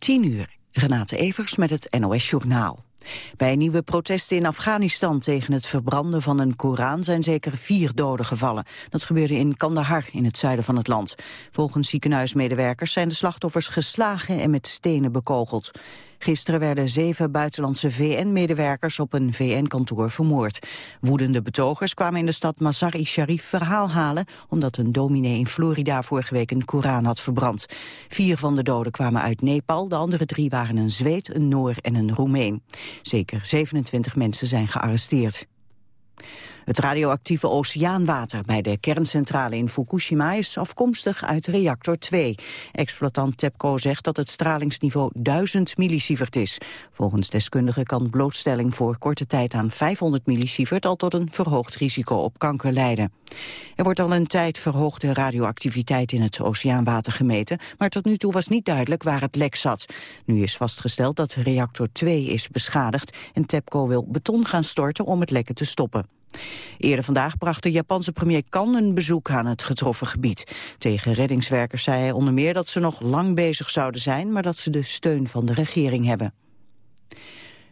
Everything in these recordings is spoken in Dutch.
10 uur. Renate Evers met het NOS Journaal. Bij nieuwe protesten in Afghanistan tegen het verbranden van een Koran zijn zeker vier doden gevallen. Dat gebeurde in Kandahar in het zuiden van het land. Volgens ziekenhuismedewerkers zijn de slachtoffers geslagen en met stenen bekogeld. Gisteren werden zeven buitenlandse VN-medewerkers op een VN-kantoor vermoord. Woedende betogers kwamen in de stad Mazar-i-Sharif verhaal halen... omdat een dominee in Florida vorige week een Koran had verbrand. Vier van de doden kwamen uit Nepal, de andere drie waren een Zweed, een Noor en een Roemeen. Zeker 27 mensen zijn gearresteerd. Het radioactieve oceaanwater bij de kerncentrale in Fukushima is afkomstig uit reactor 2. Exploitant TEPCO zegt dat het stralingsniveau 1000 millisievert is. Volgens deskundigen kan blootstelling voor korte tijd aan 500 millisievert al tot een verhoogd risico op kanker leiden. Er wordt al een tijd verhoogde radioactiviteit in het oceaanwater gemeten, maar tot nu toe was niet duidelijk waar het lek zat. Nu is vastgesteld dat reactor 2 is beschadigd en TEPCO wil beton gaan storten om het lekken te stoppen. Eerder vandaag bracht de Japanse premier Kan een bezoek aan het getroffen gebied. Tegen reddingswerkers zei hij onder meer dat ze nog lang bezig zouden zijn, maar dat ze de steun van de regering hebben.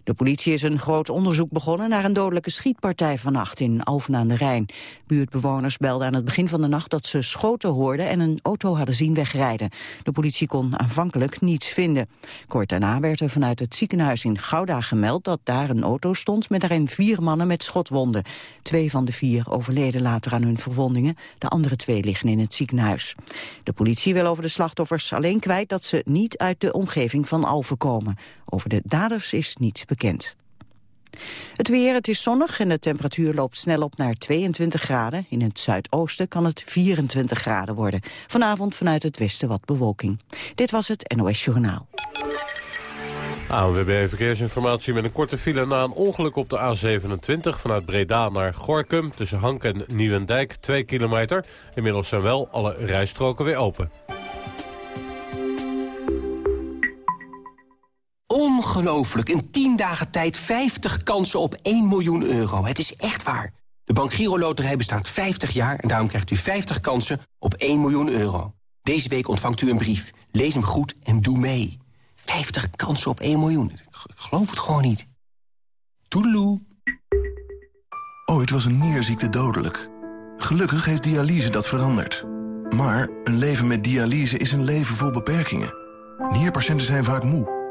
De politie is een groot onderzoek begonnen naar een dodelijke schietpartij vannacht in Alphen aan de Rijn. Buurtbewoners belden aan het begin van de nacht dat ze schoten hoorden en een auto hadden zien wegrijden. De politie kon aanvankelijk niets vinden. Kort daarna werd er vanuit het ziekenhuis in Gouda gemeld dat daar een auto stond met daarin vier mannen met schotwonden. Twee van de vier overleden later aan hun verwondingen, de andere twee liggen in het ziekenhuis. De politie wil over de slachtoffers alleen kwijt dat ze niet uit de omgeving van Alphen komen. Over de daders is niets bekend. Het weer, het is zonnig en de temperatuur loopt snel op naar 22 graden. In het zuidoosten kan het 24 graden worden. Vanavond vanuit het westen wat bewolking. Dit was het NOS Journaal. ANWB Verkeersinformatie met een korte file na een ongeluk op de A27... vanuit Breda naar Gorkum tussen Hank en Nieuwendijk, 2 kilometer. Inmiddels zijn wel alle rijstroken weer open. Ongelooflijk, in 10 dagen tijd 50 kansen op 1 miljoen euro. Het is echt waar. De Bank Giro Loterij bestaat 50 jaar en daarom krijgt u 50 kansen op 1 miljoen euro. Deze week ontvangt u een brief. Lees hem goed en doe mee. 50 kansen op 1 miljoen. Ik geloof het gewoon niet. Toedeloe. Ooit was een nierziekte dodelijk. Gelukkig heeft dialyse dat veranderd. Maar een leven met dialyse is een leven vol beperkingen. Nierpatiënten zijn vaak moe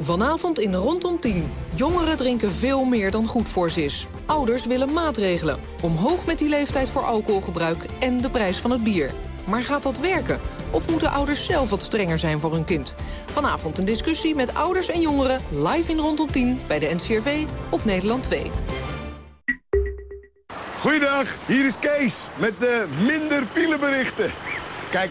Vanavond in Rondom 10. Jongeren drinken veel meer dan goed voor ze is. Ouders willen maatregelen. Omhoog met die leeftijd voor alcoholgebruik en de prijs van het bier. Maar gaat dat werken? Of moeten ouders zelf wat strenger zijn voor hun kind? Vanavond een discussie met ouders en jongeren live in Rondom 10 bij de NCRV op Nederland 2. Goeiedag, hier is Kees met de minder fileberichten. Kijk,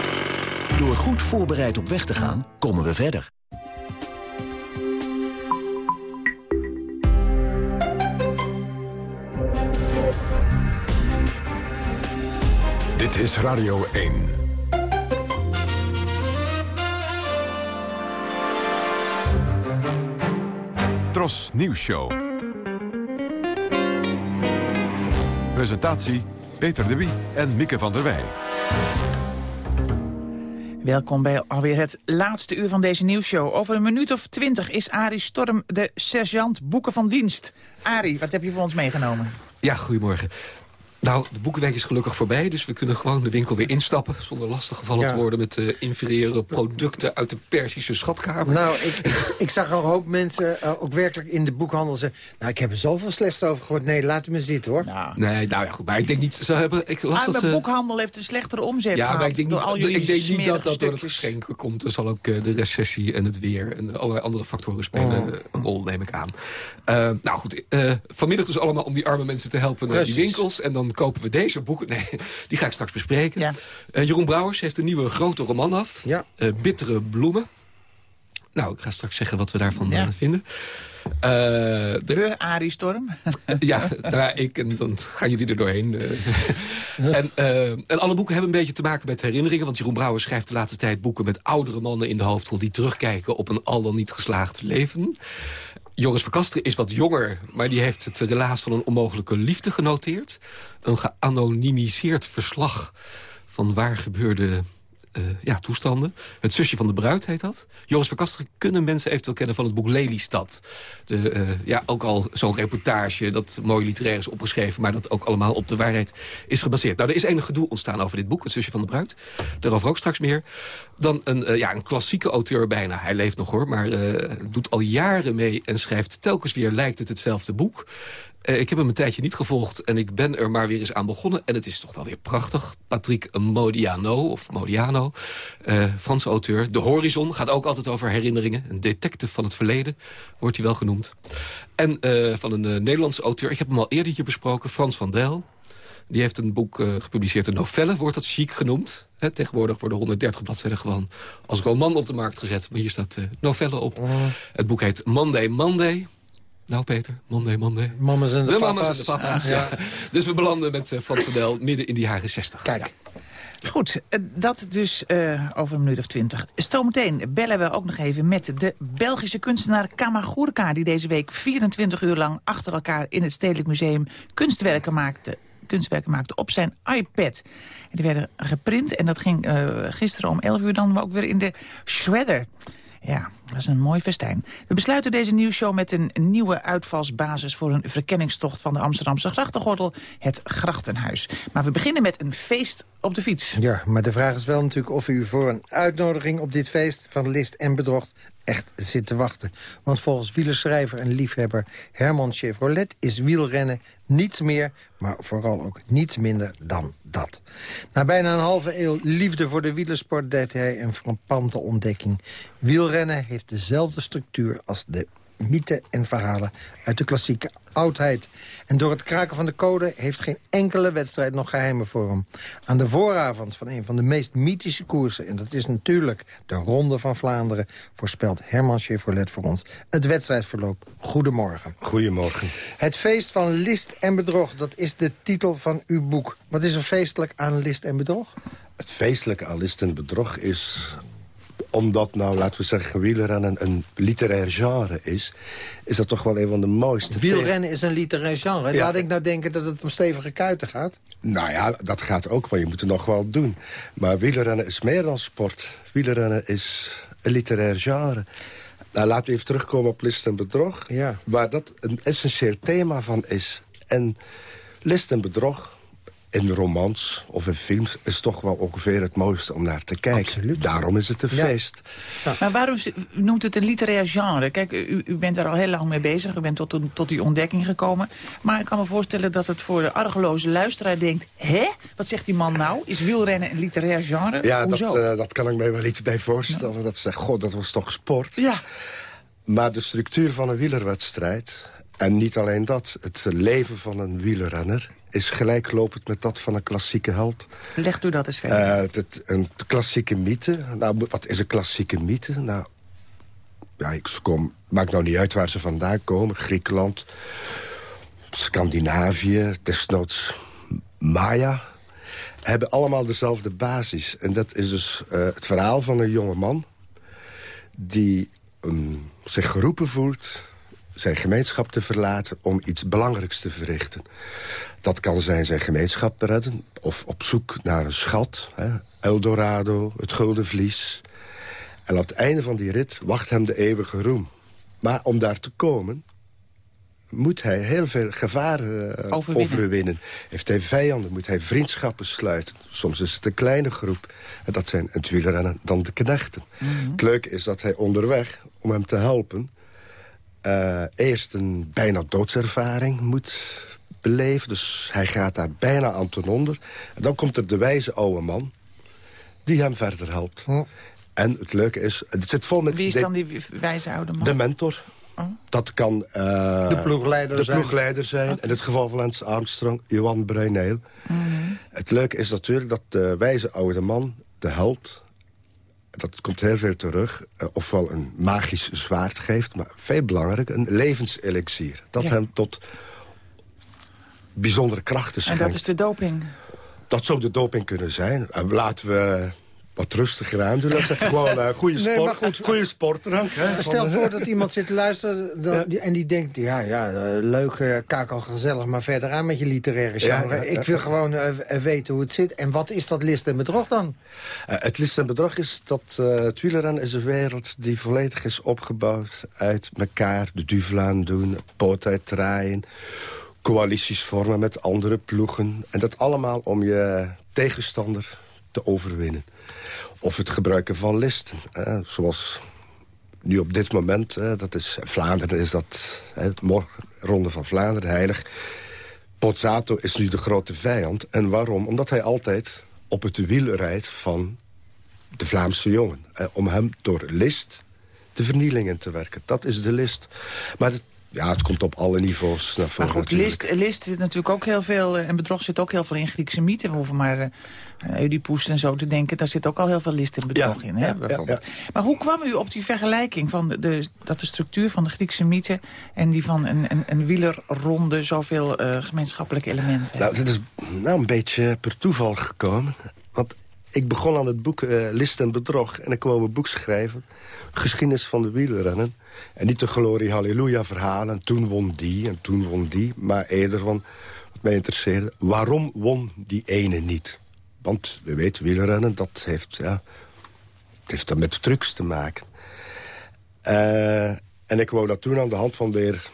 Door goed voorbereid op weg te gaan, komen we verder. Dit is Radio 1. Tros Nieuws Show. Presentatie Peter de Wie en Mieke van der Wij. Welkom bij alweer het laatste uur van deze nieuwsshow. Over een minuut of twintig is Arie Storm de sergeant boeken van dienst. Arie, wat heb je voor ons meegenomen? Ja, goedemorgen. Nou, de boekenweek is gelukkig voorbij, dus we kunnen gewoon de winkel weer instappen... zonder lastig gevallen te worden met uh, inferieure producten uit de Persische schatkamer. Nou, ik, ik, ik zag al een hoop mensen uh, ook werkelijk in de boekhandel zeggen... nou, ik heb er zoveel slechts over gehoord. Nee, laat me zitten, hoor. Nou. Nee, nou ja, goed, maar ik denk niet... Ze hebben, ik las ah, dat, de boekhandel heeft een slechtere omzet Ja, gehad, maar ik denk niet, al ik denk niet dat dat door het geschenk komt. Er zal ook uh, de recessie en het weer en allerlei andere factoren spelen Oh. een rol, neem ik aan. nou goed, vanmiddag dus allemaal om die arme mensen te helpen naar die winkels. En dan kopen we deze boeken. Nee, die ga ik straks bespreken. Ja. Uh, Jeroen Brouwers heeft een nieuwe grote roman af. Ja. Uh, Bittere bloemen. Nou, ik ga straks zeggen wat we daarvan Ja. uh, vinden. Uh, de, We, Arie Storm. ja, nou ja, ik en dan gaan jullie er doorheen. Uh. en, uh, en alle boeken hebben een beetje te maken met herinneringen. Want Jeroen Brouwer schrijft de laatste tijd boeken met oudere mannen in de hoofdrol... die terugkijken op een al dan niet geslaagd leven. Joris Verkasteren is wat jonger, maar die heeft het relaas van een onmogelijke liefde genoteerd. Een geanonimiseerd verslag van waar gebeurde uh, ja, toestanden. Het zusje van de bruid heet dat. Joris Verkasteren kunnen mensen eventueel kennen van het boek Lelystad. De, uh, ja, ook al zo'n reportage dat mooi literair is opgeschreven... maar dat ook allemaal op de waarheid is gebaseerd. Nou, er is enig gedoe ontstaan over dit boek, Het zusje van de bruid. Daarover ook straks meer. Dan een, uh, ja, een klassieke auteur bijna. Hij leeft nog hoor, maar doet al jaren mee... en schrijft telkens weer lijkt het hetzelfde boek. Uh, ik heb hem een tijdje niet gevolgd en ik ben er maar weer eens aan begonnen. En het is toch wel weer prachtig. Patrick Modiano, of Modiano, uh, Franse auteur. De Horizon gaat ook altijd over herinneringen. Een detective van het verleden, wordt hij wel genoemd. En uh, van een Nederlandse auteur, ik heb hem al eerder hier besproken, Frans van Dijl. Die heeft een boek gepubliceerd, een novelle, wordt dat chic genoemd. He, tegenwoordig worden 130 bladzijden gewoon als roman op de markt gezet. Maar hier staat novelle op. Het boek heet Monday Monday. Nou, Peter, Monday, Monday. Mamas en de, de papa's. mamas en de papa's, ja. ja. Dus we belanden met uh, Frans van Del midden in die jaren 60. Kijk. Ja. Goed, dat dus uh, over een minuut of twintig. Zometeen bellen we ook nog even met de Belgische kunstenaar Kamagurka... die deze week 24 uur lang achter elkaar in het Stedelijk Museum kunstwerken maakte kunstwerken maakte op zijn iPad. En die werden geprint en dat ging uh, gisteren om 11 uur dan ook weer in de shredder. Ja, dat is een mooi festijn. We besluiten deze nieuwsshow met een nieuwe uitvalsbasis... voor een verkenningstocht van de Amsterdamse grachtengordel, het Grachtenhuis. Maar we beginnen met een feest op de fiets. Ja, maar de vraag is wel natuurlijk of u voor een uitnodiging op dit feest... van list en bedrocht echt zit te wachten. Want volgens wielerschrijver en liefhebber Herman Chevrolet... is wielrennen niets meer, maar vooral ook niets minder dan dat. Na bijna een halve eeuw liefde voor de wielersport... deed hij een frappante ontdekking. Wielrennen heeft dezelfde structuur als de mythen en verhalen uit de klassieke oudheid. En door het kraken van de code heeft geen enkele wedstrijd nog geheimen voor hem. Aan de vooravond van een van de meest mythische koersen... en dat is natuurlijk de Ronde van Vlaanderen... voorspelt Herman Chevrolet voor ons het wedstrijdverloop. Goedemorgen. Goedemorgen. Het feest van list en bedrog, dat is de titel van uw boek. Wat is er feestelijk aan list en bedrog? Het feestelijke aan list en bedrog is omdat nou, laten we zeggen, wielrennen een literair genre is... is dat toch wel een van de mooiste... Wielrennen is een literair genre. Ja. Laat ik nou denken dat het om stevige kuiten gaat. Nou ja, dat gaat ook, maar je moet het nog wel doen. Maar wielrennen is meer dan sport. Wielrennen is een literair genre. Nou, laten we even terugkomen op list en bedrog. Ja. Waar dat een essentieel thema van is. En list en bedrog in romans of in films is toch wel ongeveer het mooiste om naar te kijken. Absoluut. Daarom is het een Ja. feest. Ja. Maar waarom noemt het een literair genre? Kijk, u, u bent daar al heel lang mee bezig. U bent tot, tot die ontdekking gekomen. Maar ik kan me voorstellen dat het voor de argeloze luisteraar denkt... hè? Wat zegt die man nou? Is wielrennen een literair genre? Ja, dat, eh, dat kan ik me wel iets bij voorstellen. Dat ze zeggen, god, dat was toch sport? Ja, Maar de structuur van een wielerwedstrijd... en niet alleen dat, het leven van een wielrenner... is gelijklopend met dat van een klassieke held. legt u dat eens verder. Eh, het, een klassieke mythe. Nou, wat is een klassieke mythe? Nou, ja, ik kom, maakt nou niet uit waar ze vandaan komen. Griekenland, Scandinavië, desnoods Maya... hebben allemaal dezelfde basis. En dat is dus eh, het verhaal van een jonge man... die ehm, zich geroepen voelt zijn gemeenschap te verlaten... om iets belangrijks te verrichten. Dat kan zijn zijn gemeenschap redden... of op zoek naar een schat. Hè, Eldorado, het Gulden Vlies. En op het einde van die rit wacht hem de eeuwige roem. Maar om daar te komen... moet hij heel veel gevaren uh, overwinnen. overwinnen. Heeft hij vijanden, moet hij vriendschappen sluiten. Soms is het een kleine groep. En dat zijn het wielrennen dan de knechten. Mhm. Het leuke is dat hij onderweg, om hem te helpen... Uh, eerst een bijna doodservaring moet beleven. Dus hij gaat daar bijna aan ten onder. En dan komt er de wijze oude man die hem verder helpt. Hm. En het leuke is, het zit vol met... Wie is de- dan die wijze oude man? De mentor. Oh. Dat kan eh, De ploegleider de zijn. ploegleider zijn. In het geval van Lance Armstrong, Johan Bruineel. Mhm. Het leuke is natuurlijk dat de wijze oude man, de held... dat komt heel veel terug, eh, ofwel een magisch zwaard geeft... maar veel belangrijker, een levenselixier. Dat Ja. hem tot bijzondere krachten En schenkt. dat is de doping. Dat zou de doping kunnen zijn. En laten we wat rustiger aan doen. Dat is gewoon een goede, sport, maar goed. goede sportdrank. Hè? Stel voor dat iemand zit te luisteren dan- en die denkt... ja, ja, eh, leuk, eh, kakel gezellig, maar verder aan met je literaire genre. ja, ja. Ik wil gewoon eh, weten hoe het zit. En wat is dat list en bedrog dan? Eh, het list en bedrog is dat eh het wielrennen is een wereld die volledig is opgebouwd uit elkaar. De duvelaan doen, poot uitdraaien, coalities vormen met andere ploegen. En dat allemaal om je tegenstander te overwinnen. Of het gebruiken van listen, eh, zoals nu op dit moment, dat is Vlaanderen is dat, eh, morgen, Ronde van Vlaanderen, heilig. Pozzato is nu de grote vijand. En waarom? Omdat hij altijd op het wiel rijdt van de Vlaamse jongen. Om hem door list de vernieling in te werken. Dat is de list. Maar ja, het komt op alle niveaus naar Maar voren goed, natuurlijk. list, list zit natuurlijk ook heel veel... eh, en bedrog zit ook heel veel in Griekse mythen. We hoeven maar uh, Oedipus en zo te denken. Daar zit ook al heel veel list en bedrog Ja, in. Hè, ja, bijvoorbeeld. Maar hoe kwam u op die vergelijking van de, de, dat de structuur van de Griekse mythe... en die van een, een, een wielerronde zoveel eh, gemeenschappelijke elementen Nou, dit is nou een beetje per toeval gekomen. Want ik begon aan het boek eh, List en Bedrog. En ik wou een boek schrijven. Geschiedenis van de wielrennen. En niet de glorie halleluja verhalen. Toen won die en toen won die. Maar eerder van, wat mij interesseerde... waarom won die ene niet? Want we weten, wielrennen, dat heeft, ja, het heeft dan met trucs te maken. Eh, en ik wou dat toen aan de hand van weer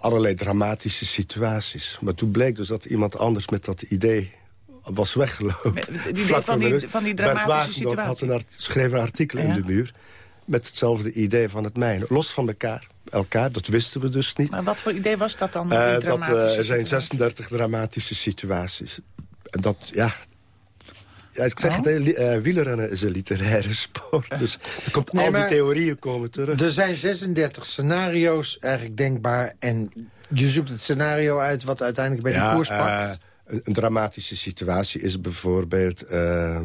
allerlei dramatische situaties. Maar toen bleek dus dat iemand anders met dat idee was weggelopen. Die van die- van die dramatische Wagendorp had situatie. een schreef een artikel Ja. in de muur... met hetzelfde idee van het mijne. Los van elkaar. elkaar dat wisten we dus niet. Maar wat voor idee was dat dan? Eh, die dat, eh, dramatische er zijn situatie? 36 dramatische situaties. En dat, ja... Ja, ik zeg Oh. het, eh, wielrennen is een literaire sport. Dus er komt Nee, al die theorieën komen terug. Er zijn 36 scenario's eigenlijk denkbaar. En je zoekt het scenario uit wat uiteindelijk bij die koers pakt. eh, een, een dramatische situatie is bijvoorbeeld... ehm,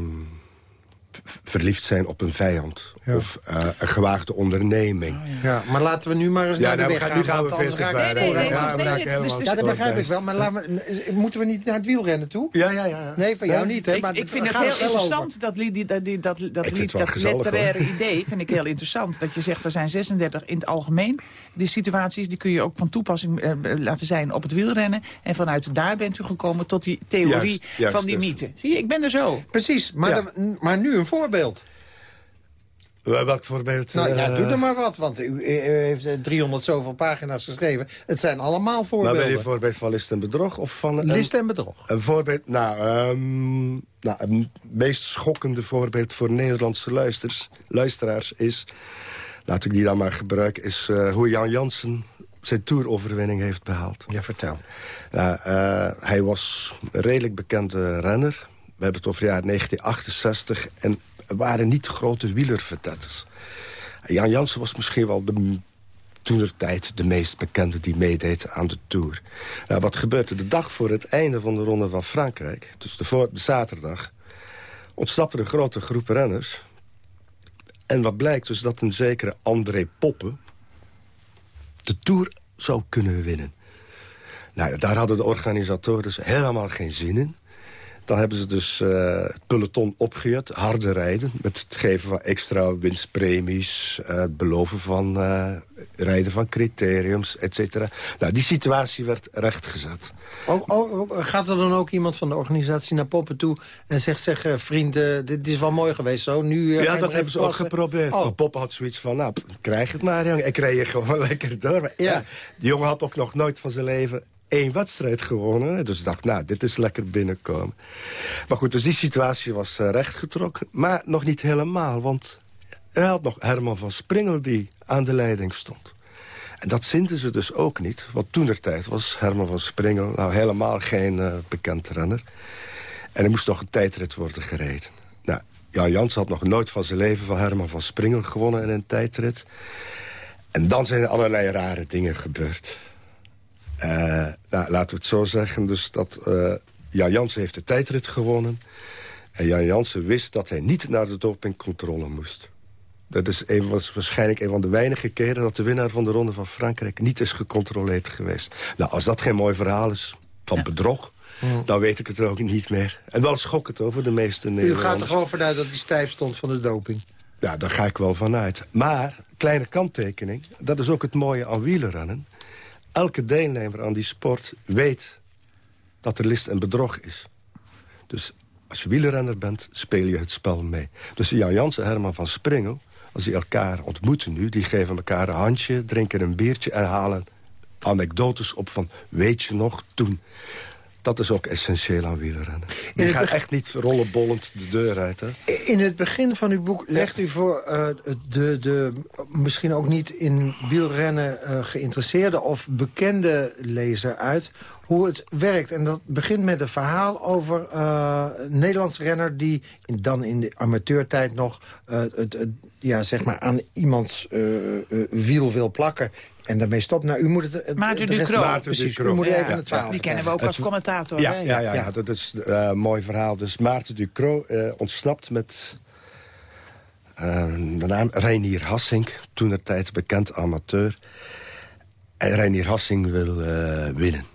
verliefd zijn op een vijand. Ja. Of eh, een gewaagde onderneming. Ja, maar laten we nu maar eens Ja, naar de nou, we weg gaan- nu gaan we want anders veel te raak ik- ver. Nee, nee, Ja, nee, maar nee, raak nee, Ja, dat begrijp ik wel. Maar laten we, moeten we niet naar het wielrennen toe? Ja, ja, ja. Nee, van jou niet. Hè? Ik, maar ik vind het heel interessant, dat, lied, die- dat, die- dat, dat, lied, dat gezellig, literaire hoor. idee vind ik heel interessant. Dat je zegt, er zijn 36 in het algemeen. Die situaties die kun je ook van toepassing eh, laten zijn op het wielrennen. En vanuit daar bent u gekomen tot die theorie Juist, juist, van die juist. mythe. Zie je, ik ben er zo. Precies, maar, Ja. maar nu een voorbeeld. Wel- Welk voorbeeld? Nou ja, eh, doe er maar wat, want u, heeft eh, 300 zoveel pagina's geschreven. Het zijn allemaal voorbeelden. ben je een voorbeeld van list en bedrog? Of van een, List en bedrog. Een voorbeeld, nou, ehm, nou, een meest schokkende voorbeeld voor Nederlandse luisters, luisteraars is... laat ik die dan maar gebruiken, is eh, hoe Jan Jansen zijn toeroverwinning heeft behaald. Ja, vertel. Nou, eh, hij was een redelijk bekende renner. We hebben het over het jaar 1968 en waren niet grote wielervedettes. Jan Jansen was misschien wel de toenertijd de meest bekende die meedeed aan de Tour. Nou, wat gebeurde? De dag voor het einde van de Ronde van Frankrijk, dus de, voor, de zaterdag... ontsnapte een grote groep renners. En wat blijkt dus dat een zekere André Poppen... de Tour zou kunnen winnen. Nou, daar hadden de organisatoren helemaal geen zin in. Dan hebben ze dus uh, het peloton opgejut, harde rijden... met het geven van extra winstpremies... Uh, het beloven van uh, rijden van criteriums, et cetera. Nou, die situatie werd rechtgezet. Oh, oh, gaat er dan ook iemand van de organisatie naar Poppen toe... en zegt, zeg, vriend, dit is wel mooi geweest zo, nu... ja, dat hebben ze ook geprobeerd. Oh. Poppen had zoiets van, nou, krijg het maar, jongen. Ik reed je gewoon lekker door. Maar, ja. die jongen had ook nog nooit van zijn leven één wedstrijd gewonnen. Dus ik dacht, nou, dit is lekker binnenkomen. Maar goed, dus die situatie was uh, rechtgetrokken. Maar nog niet helemaal, want er had nog Herman van Springel die aan de leiding stond. En dat zinten ze dus ook niet. Want toen tijd was Herman van Springel nou helemaal geen uh, bekend renner. En er moest nog een tijdrit worden gereden. Nou, Jan Jans had nog nooit van zijn leven van Herman van Springel gewonnen in een tijdrit. En dan zijn er allerlei rare dingen gebeurd. Uh, nou, laten we het zo zeggen. Dus dat uh, Jan Jansen heeft de tijdrit gewonnen. En Jan Jansen wist dat hij niet naar de dopingcontrole moest. Dat is een, was waarschijnlijk een van de weinige keren... dat de winnaar van de Ronde van Frankrijk niet is gecontroleerd geweest. Nou, als dat geen mooi verhaal is van bedrog... dan weet ik het ook niet meer. En wel schokkend over de meeste Nederlanders. U gaat er gewoon vanuit dat hij stijf stond van de doping? Ja, daar ga ik wel vanuit. Maar, kleine kanttekening, dat is ook het mooie aan wielrennen elke deelnemer aan die sport weet dat er list en bedrog is. Dus als je wielrenner bent, speel je het spel mee. Dus Jan Jansen en Herman van Springel, als die elkaar ontmoeten nu... die geven elkaar een handje, drinken een biertje... en halen anekdotes op van, weet je nog, toen... Dat is ook essentieel aan wielrennen. Je gaat echt niet rollenbollend de deur uit. Hè? In het begin van uw boek legt u voor uh, de, de misschien ook niet in wielrennen uh, geïnteresseerde... of bekende lezer uit hoe het werkt. En dat begint met een verhaal over uh, een Nederlandse renner... die in, dan in de amateurtijd nog het, het, ja, zeg maar aan iemands wiel wil plakken. En daarmee stopt. Nou, u moet het... het Maarten Ducro. Precies, u moet even het verhaal Die kennen we ook als commentator. Ja, ja, ja, ja, dat is een uh, mooi verhaal. Dus Maarten Ducro uh, ontsnapt met uh, de naam Reinier Hassink. Toen er tijd bekend amateur. En Reinier Hassink wil winnen.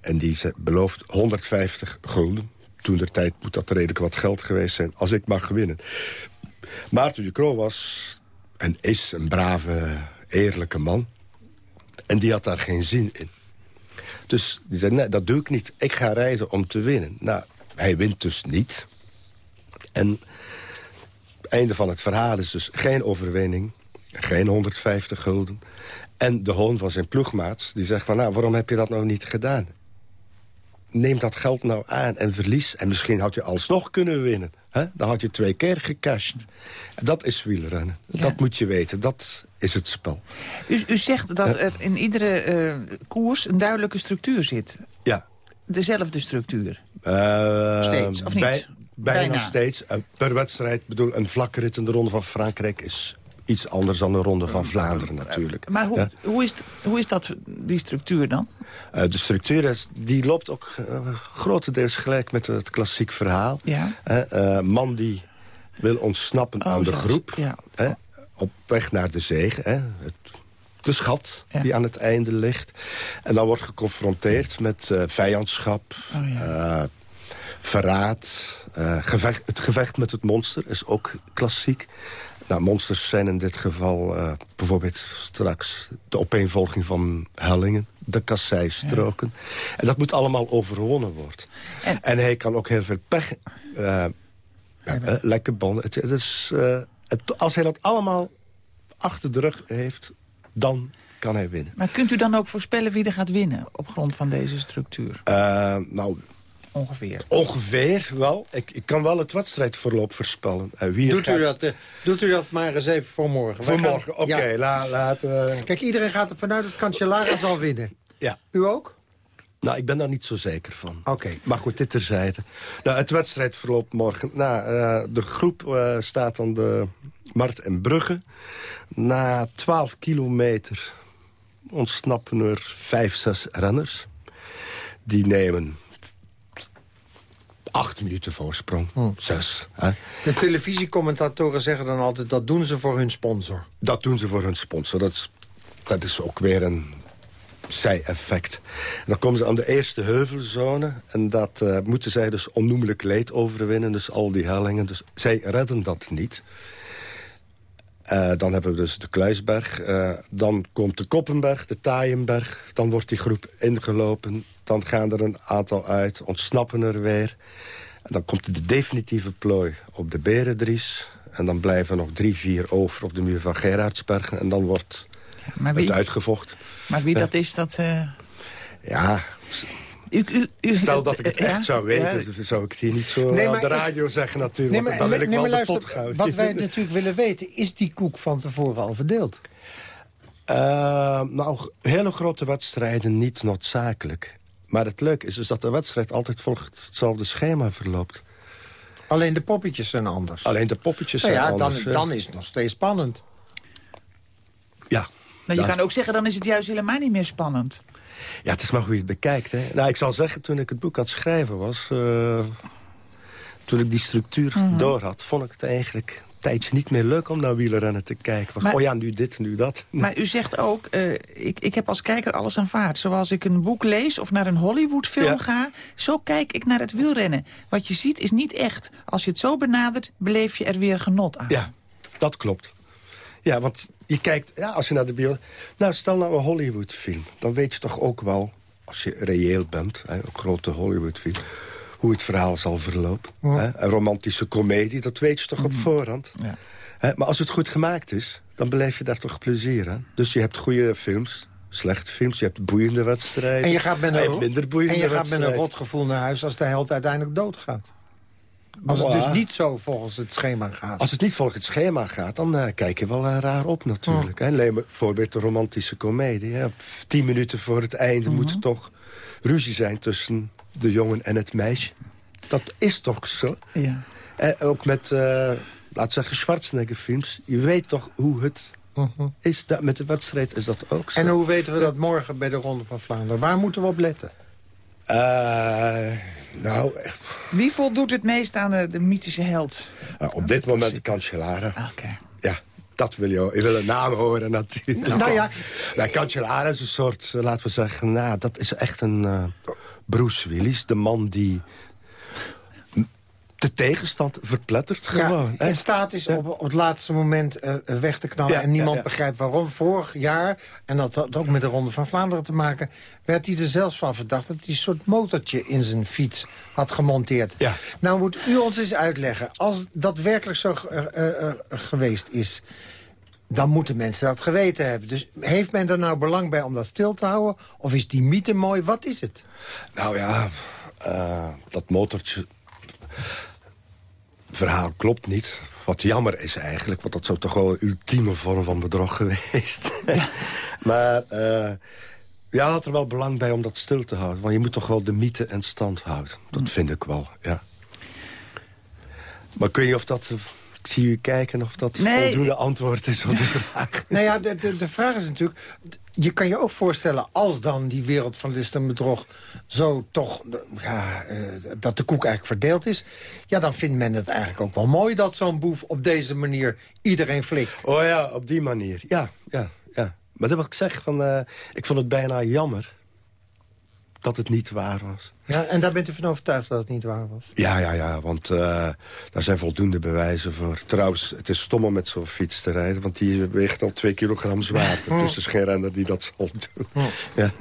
En die belooft 150 gulden. Toen der tijd moet dat redelijk wat geld geweest zijn. Als ik mag winnen. Maarten Ducro was en is een brave, eerlijke man. En die had daar geen zin in. Dus die zei, nee, dat doe ik niet. Ik ga rijden om te winnen. Nou, hij wint dus niet. En het einde van het verhaal is dus geen overwinning. Geen 150 gulden. En de hoon van zijn ploegmaats, die zegt van... nou, waarom heb je dat nou niet gedaan? Neem dat geld nou aan en verlies. En misschien had je alsnog kunnen winnen. Hè? Dan had je twee keer gecashed. Dat is wielrennen. Dat moet je weten. Dat is het spel. U, u zegt dat er in iedere uh, koers een duidelijke structuur zit. Ja. Dezelfde structuur? Uh, steeds, of niet? Bij, bijna, bijna, steeds. Uh, per wedstrijd, bedoel, een vlakke rit in de Ronde van Frankrijk... is iets anders dan de Ronde van Vlaanderen natuurlijk. Maar hoe, hoe, is, hoe is dat, die structuur dan? Uh, de structuur is, die loopt ook uh, grotendeels gelijk met het klassiek verhaal. Ja. Uh, man die wil ontsnappen oh, aan de groep. Ja. op weg naar de zege. Het, de schat ja. die aan het einde ligt. En dan wordt geconfronteerd met vijandschap, oh, verraad... gevecht, het gevecht met het monster is ook klassiek. Nou, monsters zijn in dit geval uh, bijvoorbeeld straks de opeenvolging van hellingen, de kasseistroken. Ja. En dat moet allemaal overwonnen worden. En, en hij kan ook heel veel pech, uh, ja, lekker bonden. Het, het is, het, als hij dat allemaal achter de rug heeft, dan kan hij winnen. Maar kunt u dan ook voorspellen wie er gaat winnen op grond van deze structuur? nou, Ongeveer? Ongeveer, wel. Ik, ik kan wel het wedstrijdverloop voorspellen. Uh, wie doet, u dat, uh, doet u dat maar eens even voor morgen. Voor morgen, oké. Okay, ja. laten we... Kijk, iedereen gaat er vanuit dat Cancellara zal winnen. Ja. U ook? Nou, ik ben daar niet zo zeker van. Oké. Maar goed, dit terzijde. Nou, het wedstrijdverloop morgen. Nou, uh, de groep staat aan de Mart en Brugge. Na 12 kilometer ontsnappen er vijf, zes renners. Die nemen acht minuten voorsprong. Hm. Zes. Hè? De televisiecommentatoren zeggen dan altijd... dat doen ze voor hun sponsor. Dat doen ze voor hun sponsor. Dat, dat is ook weer een zij-effect. Dan komen ze aan de eerste heuvelzone. En dat uh, moeten zij dus onnoemelijk leed overwinnen. Dus al die hellingen. Dus zij redden dat niet. Uh, dan hebben we dus de Kluisberg. Uh, dan komt de Koppenberg, de Taaienberg. Dan wordt die groep ingelopen. Dan gaan er een aantal uit, ontsnappen er weer. En dan komt de definitieve plooi op de Berendries. En dan blijven nog drie, vier over op de muur van Gerardsbergen. En dan wordt ja, wie, het uitgevochten. Maar wie dat is, dat... Uh... Ja, u, u, u, Stel dat ik het echt zou weten, ja. zou ik het hier niet zo nee, op de radio is, zeggen natuurlijk. Nee, maar, dan wil ik nee, wel de pot gaan. Wat wij natuurlijk willen weten, is die koek van tevoren al verdeeld? Uh, nou, hele grote wedstrijden niet noodzakelijk. Maar het leuke is dus dat de wedstrijd altijd volgens hetzelfde schema verloopt. Alleen de poppetjes zijn anders. Alleen de poppetjes nou zijn ja, anders. Dan, dan is het nog steeds spannend. Ja. Nou, je kan ook zeggen, dan is het juist helemaal niet meer spannend. Ja, het is maar hoe je het bekijkt. Hè. Nou, ik zal zeggen, toen ik het boek aan het schrijven was... Uh, toen ik die structuur mm door had, vond ik het eigenlijk tijdje niet meer leuk om naar wielrennen te kijken. Maar, oh ja, nu dit, nu dat. Maar u zegt ook, uh, ik, ik heb als kijker alles aanvaard. Zoals ik een boek lees of naar een Hollywoodfilm ja. ga... zo kijk ik naar het wielrennen. Wat je ziet is niet echt. Als je het zo benadert, beleef je er weer genot aan. Ja, dat klopt. Ja, want je kijkt, ja, als je naar de bio... Nou, stel nou een Hollywoodfilm. Dan weet je toch ook wel, als je reëel bent... Hè, een grote Hollywoodfilm... hoe het verhaal zal verlopen. Hè? Een romantische komedie, dat weet je toch op mhm. voorhand. Ja. Hè, maar als het goed gemaakt is, dan beleef je daar toch plezier aan. Dus je hebt goede films, slechte films. Je hebt boeiende wedstrijden. En je gaat met een, minder boeiende en je gaat met een rotgevoel naar huis als de held uiteindelijk doodgaat. Als het dus niet zo volgens het schema gaat. Als het niet volgens het schema gaat, dan uh, kijk je wel uh, raar op natuurlijk. Oh. Neem bijvoorbeeld de romantische komedie. Hè. Tien minuten voor het einde moet er toch ruzie zijn tussen de jongen en het meisje. Dat is toch zo? Ja. En ook met, uh, laat zeggen, Schwarzenegger films. Je weet toch hoe het is. Dat, met de wedstrijd is dat ook zo. En hoe weten we dat morgen bij de Ronde van Vlaanderen? Waar moeten we op letten? Uh, nou... Wie voldoet het meest aan de, de mythische held? Uh, op dit moment de Cancellara. Ah, oké. Ja, dat wil je, je wil een naam horen natuurlijk. Nou ja... Nou, is een soort, uh, laten we zeggen... Nou, dat is echt een uh, Bruce Willis. De man die de tegenstand verplettert gewoon. Ja, in staat is op, op het laatste moment uh, weg te knallen... en niemand begrijpt waarom. Vorig jaar, en dat had ook met de Ronde van Vlaanderen te maken... werd hij er zelfs van verdacht dat hij een soort motortje in zijn fiets had gemonteerd. Ja. Nou moet u ons eens uitleggen, als dat werkelijk zo uh, uh, geweest is... dan moeten mensen dat geweten hebben. Dus heeft men er nou belang bij om dat stil te houden? Of is die mythe mooi? Wat is het? Nou ja, dat motortje verhaal klopt niet. Wat jammer is eigenlijk, want dat zou toch wel een ultieme vorm van bedrog geweest. Ja. maar uh, ja, had er wel belang bij om dat stil te houden. Want je moet toch wel de mythe en stand houden. Dat hm. vind ik wel, ja. Maar kun je of dat... Ik zie u kijken of dat nee, voldoende antwoord is op de vraag. Nou ja, de, de, de vraag is natuurlijk je kan je ook voorstellen, als dan die wereld van list en bedrog... zo toch, ja, uh, dat de koek eigenlijk verdeeld is... ja, dan vindt men het eigenlijk ook wel mooi... dat zo'n boef op deze manier iedereen flikt. Oh ja, op die manier. Ja, ja, ja. Maar dat wat ik zeg, van, uh, ik vond het bijna jammer dat het niet waar was. Ja, en daar bent u van overtuigd dat het niet waar was? Ja, ja, ja, want uh, daar zijn voldoende bewijzen voor. Trouwens, het is stom om met zo'n fiets te rijden... want die weegt al twee kilogram zwaarder. Oh. Dus er is geen renner die dat zal doen. Oh. Ja.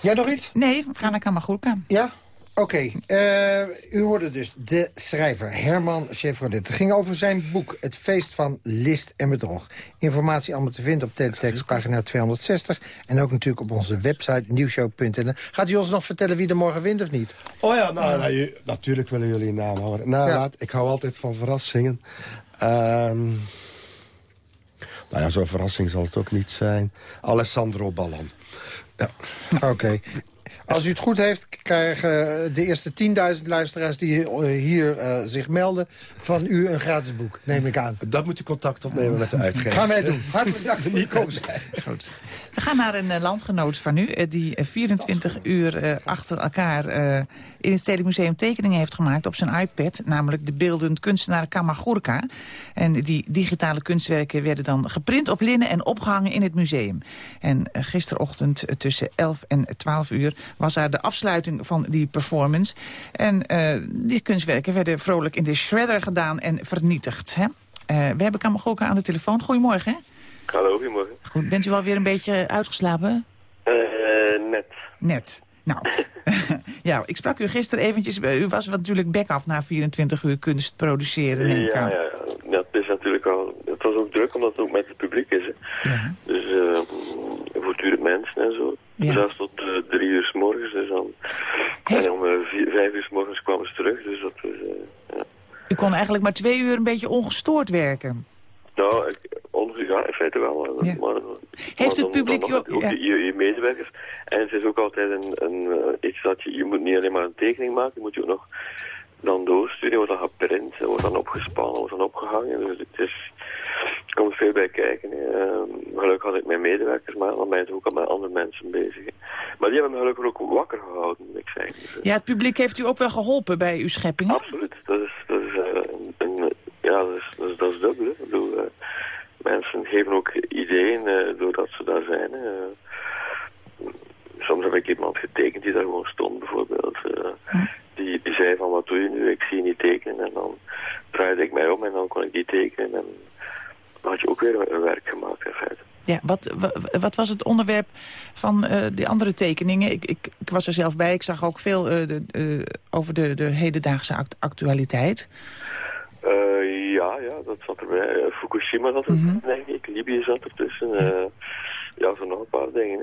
Jij nog iets? Nee, we gaan naar Kamagurka. Ja? Oké, okay, uh, u hoorde dus de schrijver Herman Chevrolet. Het ging over zijn boek Het Feest van List en Bedrog. Informatie allemaal te vinden op teletext pagina 260. En ook natuurlijk op onze website nieuwshow.nl. Gaat u ons nog vertellen wie er morgen wint of niet? Oh ja, nou, nou natuurlijk willen jullie een naam horen. Nou, ja. laat, ik hou altijd van verrassingen. Um, nou ja, zo'n verrassing zal het ook niet zijn. Alessandro Ballan. Ja. Oké. Als u het goed heeft, krijgen de eerste 10.000 luisteraars... die hier zich melden, van u een gratis boek, neem ik aan. Dat moet u contact opnemen met de uitgever. Gaan wij doen. Hartelijk dank voor die komst. Goed. We gaan naar een landgenoot van u... die 24 uur achter elkaar in het Stedelijk Museum tekeningen heeft gemaakt op zijn iPad. Namelijk de beeldend kunstenaar Kamagurka. En die digitale kunstwerken werden dan geprint op linnen en opgehangen in het museum. En gisterochtend tussen 11 en 12 uur was daar de afsluiting van die performance. En die kunstwerken werden vrolijk in de shredder gedaan en vernietigd. Hè? we hebben Kamagurka aan de telefoon. Goedemorgen. Hallo, goedemorgen. Goed, bent u alweer een beetje uitgeslapen? net. Net. Nou, ja, ik sprak u gisteren eventjes. U was natuurlijk bek af na 24 uur kunst produceren. Ja, ja, ja, dat is natuurlijk al... Het was ook druk, omdat het ook met het publiek is. Hè. Ja. Dus uh, voortdurend mensen en zo. Ja. Zelfs tot uh, drie uur s morgens. Dus dan, Heeft... En om uh, vier, vijf uur s morgens kwamen ze terug. Dus dat was... ja. U kon eigenlijk maar twee uur een beetje ongestoord werken. Nou, ik, feite wel. Ja. Maar, Heeft het publiek... ook ja. je, je, medewerkers. En het is ook altijd een, een, uh, iets dat je... Je moet niet alleen maar een tekening maken, je moet je ook nog dan doorsturen. wordt dan geprint, wordt dan opgespannen, wordt dan opgehangen. Dus het is... Er komt veel bij kijken. Uh, gelukkig had ik mijn medewerkers, maar dan ben je ook al met andere mensen bezig. Maar die hebben me gelukkig ook wakker gehouden, moet ik zeggen. Dus, ja, het publiek heeft u ook wel geholpen bij uw schepping. Absoluut. Dat is, dat is, uh, een, ja, dat is, dat is, dat is dubbel. Ik bedoel, uh, mensen geven ook ideeën uh, doordat ze daar zijn. Uh, soms heb ik iemand getekend die daar gewoon stond bijvoorbeeld. Uh, die, zei van wat doe je nu? Ik zie niet tekenen. En dan draaide ik mij om en dan kon ik die tekenen. En dan had je ook weer werk gemaakt in feite. Ja, wat, wat was het onderwerp van die andere tekeningen? Ik, ik, was er zelf bij, ik zag ook veel de, over de, de hedendaagse act actualiteit. ja, ja, dat zat erbij. Fukushima zat er, mm -hmm. denk ik. Libië zat ertussen. ja, zo nog een paar dingen.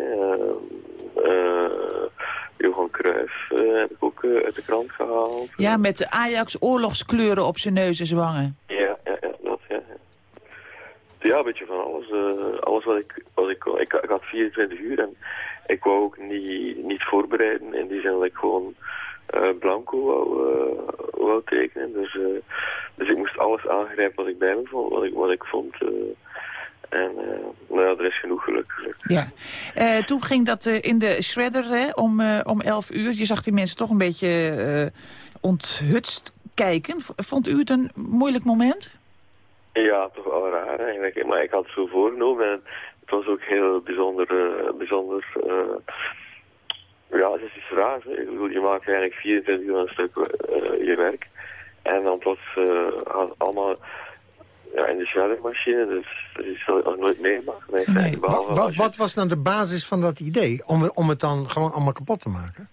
Johan Cruijff heb ik ook uit de krant gehaald. Ja, met de Ajax oorlogskleuren op zijn neus en zwangen. Ja, ja, ja, dat, ja. Ja, een beetje van alles. Uh, alles wat ik, wat ik, ik, ik had 24 uur en ik wou ook niet, niet voorbereiden. In die zin dat ik gewoon uh, blanco wou, uh, wou tekenen. Dus, dus ik moest alles aangrijpen wat ik bij me vond, wat ik, wat ik vond. en nou ja, er is genoeg geluk. Ja. toen ging dat in de shredder hè, om, om 11 uur. Je zag die mensen toch een beetje onthutst kijken. Vond u het een moeilijk moment? Ja, toch wel raar eigenlijk. Maar ik had het zo voorgenomen en het was ook heel bijzonder. Bijzonder ja, het is iets raars. Hè. Ik bedoel, je maakt eigenlijk 24 uur een stuk uh, je werk. En dan plots gaat allemaal ja, in de shreddermachine. Dus dat is nog nooit meegemaakt. Nee, nee. Wat, wat, wat, was nou de basis van dat idee? Om, om het dan gewoon allemaal kapot te maken?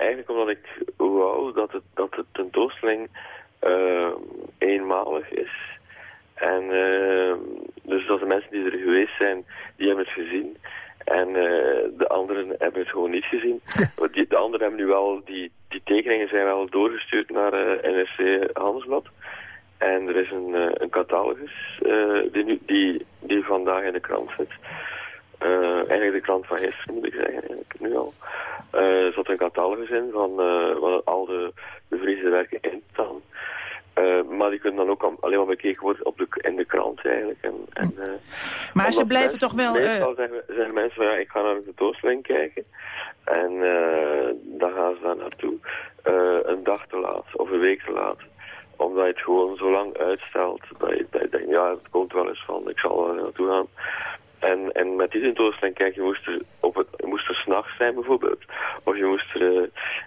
eigenlijk omdat ik wou dat, het, dat de tentoonstelling uh, eenmalig is. En uh, dus dat de mensen die er geweest zijn, die hebben het gezien. En uh, de anderen hebben het gewoon niet gezien. de anderen hebben nu wel, die, die tekeningen zijn wel doorgestuurd naar NRC Handelsblad. En er is een, een catalogus die, nu, die, die vandaag in de krant zit. Uh, eigenlijk de krant van gisteren moet ik zeggen, eigenlijk nu al. Uh, zat een catalogus in van, uh, van al de bevriesde werken in staan. Uh, maar die kunnen dan ook alleen maar bekeken worden op de, in de krant eigenlijk. En, en, uh, maar ze blijven toch wel... Meestal zeggen, zeggen mensen van ja, ik ga naar de tentoonstelling kijken. En uh, dan gaan ze daar naartoe. een dag te laat of een week te laat. Omdat je het gewoon zo lang uitstelt. Dat je, dat je denkt, ja, het komt wel eens van, ik zal er naartoe gaan. En, en met die tentoonstelling, kijk, je moest er, op het, je moest er s'nachts zijn bijvoorbeeld. Of je moest er, uh,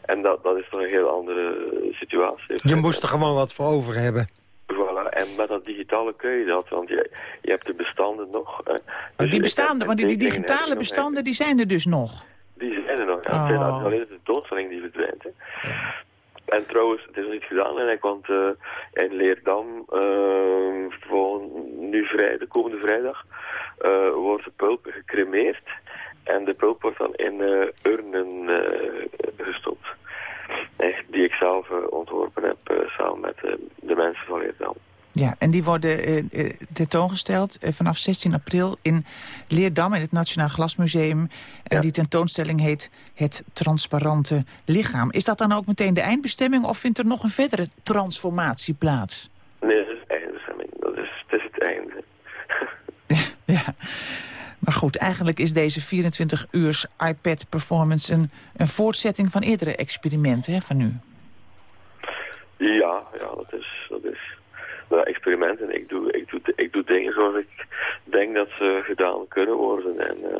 en dat, dat is toch een heel andere situatie. Je moest er gewoon wat voor over hebben. Voilà, en met dat digitale kun je dat, want je, je hebt de bestanden nog. Uh, dus die bestanden, maar die, die digitale bestanden, die zijn er dus nog? Die zijn er nog, ja. Oh. Alleen de tentoonstelling die verdwijnt. Hè. Ja. En trouwens, het is nog niet gedaan, hè, want uh, in Leerdam, uh, nu vrij, de komende vrijdag, wordt de pulp gecremeerd. En de pulp wordt dan in uh, urnen gestopt. Echt, die ik zelf ontworpen heb samen met de mensen van Leerdam. Ja, en die worden uh, tentoongesteld uh, vanaf 16 april in Leerdam... in het Nationaal Glasmuseum. En die tentoonstelling heet Het Transparante Lichaam. Is dat dan ook meteen de eindbestemming... of vindt er nog een verdere transformatie plaats? Nee, dat is de eindbestemming. Dat is, het is het einde. Ja. Maar goed, eigenlijk is deze 24 uurs iPad-performance... Een, een voortzetting van eerdere experimenten hè, van u. Ja, ja, dat is... Dat is nou, experimenten. Ik doe, ik, doe, ik doe dingen zoals ik denk dat ze gedaan kunnen worden. En uh,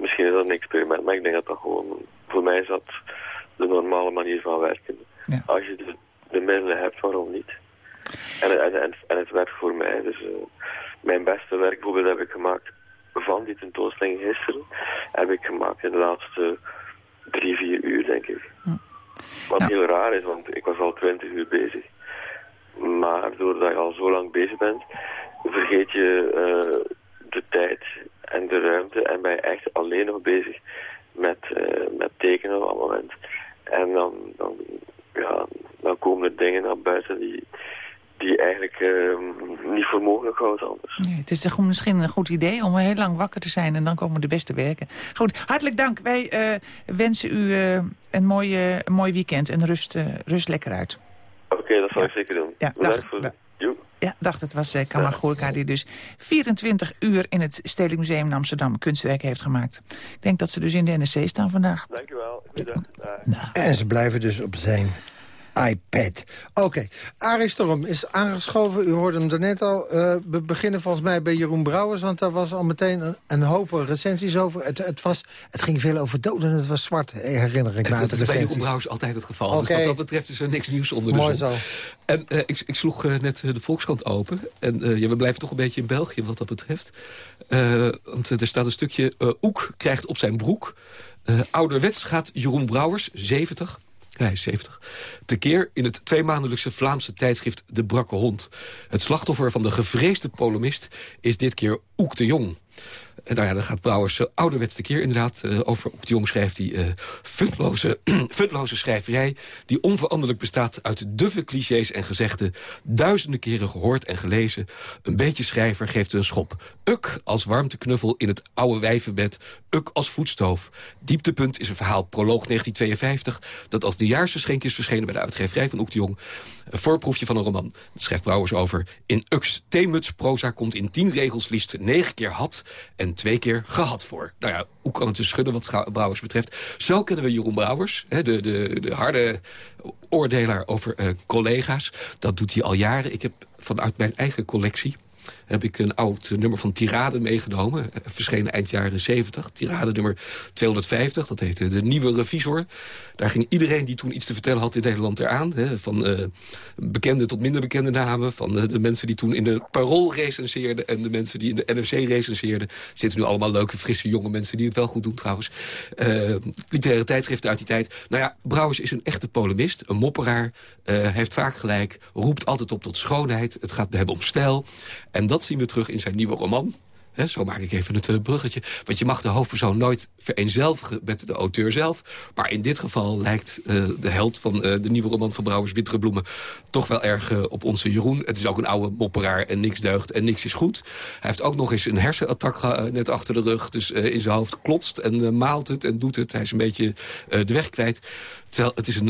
misschien is dat een experiment, maar ik denk dat dat gewoon... Voor mij is dat de normale manier van werken. Ja. Als je de, de, middelen hebt, waarom niet? En, en, en, en het werkt voor mij. Dus uh, mijn beste werk bijvoorbeeld heb ik gemaakt van die tentoonstelling gisteren. Heb ik gemaakt in de laatste drie, vier uur, denk ik. Hm. Wat heel raar is, want ik was al twintig uur bezig. Maar doordat je al zo lang bezig bent, vergeet je uh, de tijd en de ruimte en ben je echt alleen nog bezig met, uh, met tekenen op dat moment. En dan, dan, ja, dan komen er dingen naar buiten die, die eigenlijk uh, niet voor mogelijk houdt anders. Nee, het is toch misschien een goed idee om heel lang wakker te zijn en dan komen de beste werken. Goed, hartelijk dank. Wij wensen u een, mooie, een mooi weekend en rust, rust lekker uit. Oké, okay, dat zal ja. ik zeker doen. Ja, Bedankt dag, voor... da ja, dag, het was uh, Kamagurka die dus 24 uur in het Stedelijk Museum in Amsterdam kunstwerk heeft gemaakt. Ik denk dat ze dus in de NSC staan vandaag. Dankjewel. Goedendag. Nou. En ze blijven dus op zijn iPad. Oké, okay. Arie Storm is aangeschoven. U hoorde hem daarnet al. Uh, we beginnen volgens mij bij Jeroen Brouwers... want daar was al meteen een, een hoop recensies over. Het, het, was, het ging veel over doden en het was zwart, herinner ik me uit de Dat is bij Jeroen Brouwers altijd het geval. Okay. Dus wat dat betreft is er niks nieuws onder de Mooi zon. zo. En uh, ik, ik, sloeg uh, net de Volkskrant open. En ja, we blijven toch een beetje in België wat dat betreft. want er staat een stukje... Oek krijgt op zijn broek. ouderwets gaat Jeroen Brouwers, 70 hij is 70. Tekeer in het tweemaandelijkse Vlaamse tijdschrift De Brakke Hond. Het slachtoffer van de gevreesde polemist is dit keer Oek de Jong. Nou ja, dan gaat Brouwers uh, ouderwets de keer inderdaad. Uh, over Oek de Jong schrijft hij uh, futloze, futloze schrijverij... die onveranderlijk bestaat uit duffe clichés en gezegden... duizenden keren gehoord en gelezen. Een beetje schrijver geeft een schop. Uk als warmteknuffel in het oude wijvenbed. Uk als voetstoof. Dieptepunt is een verhaal proloog 1952... dat als de jaarsverschenk is verschenen bij de uitgeverij van Oek de Jong. Een voorproefje van een roman. Dat schrijft Brouwers over. In Uk's theemuts proza komt in tien regels liefst negen keer had... en twee keer gehad voor. Nou ja, hoe kan het dus schudden wat Brouwers betreft? Zo kennen we Jeroen Brouwers, hè, de, de, de harde oordelaar over uh, collega's. Dat doet hij al jaren. Ik heb vanuit mijn eigen collectie heb ik een oud nummer van Tirade meegenomen. Verschenen eind jaren 70. Tirade nummer 250, dat heette De Nieuwe Revisor. Daar ging iedereen die toen iets te vertellen had in Nederland eraan. Hè, van uh, bekende tot minder bekende namen. Van uh, de mensen die toen in de Parool recenseerden... en de mensen die in de NRC recenseerden. Zitten nu allemaal leuke, frisse, jonge mensen die het wel goed doen trouwens. Uh, literaire tijdschriften uit die tijd. Nou ja, Brouwers is een echte polemist, een mopperaar. heeft vaak gelijk, roept altijd op tot schoonheid. Het gaat hem om stijl. En dat zien we terug in zijn nieuwe roman. Zo maak ik even het uh, bruggetje. Want je mag de hoofdpersoon nooit vereenzelvigen met de auteur zelf. Maar in dit geval lijkt uh, de held van uh, de nieuwe roman van Brouwers Bittere Bloemen... toch wel erg op onze Jeroen. Het is ook een oude mopperaar en niks deugt en niks is goed. Hij heeft ook nog eens een hersenattack net achter de rug. Dus in zijn hoofd klotst en maalt het en doet het. Hij is een beetje de weg kwijt. Terwijl het is een,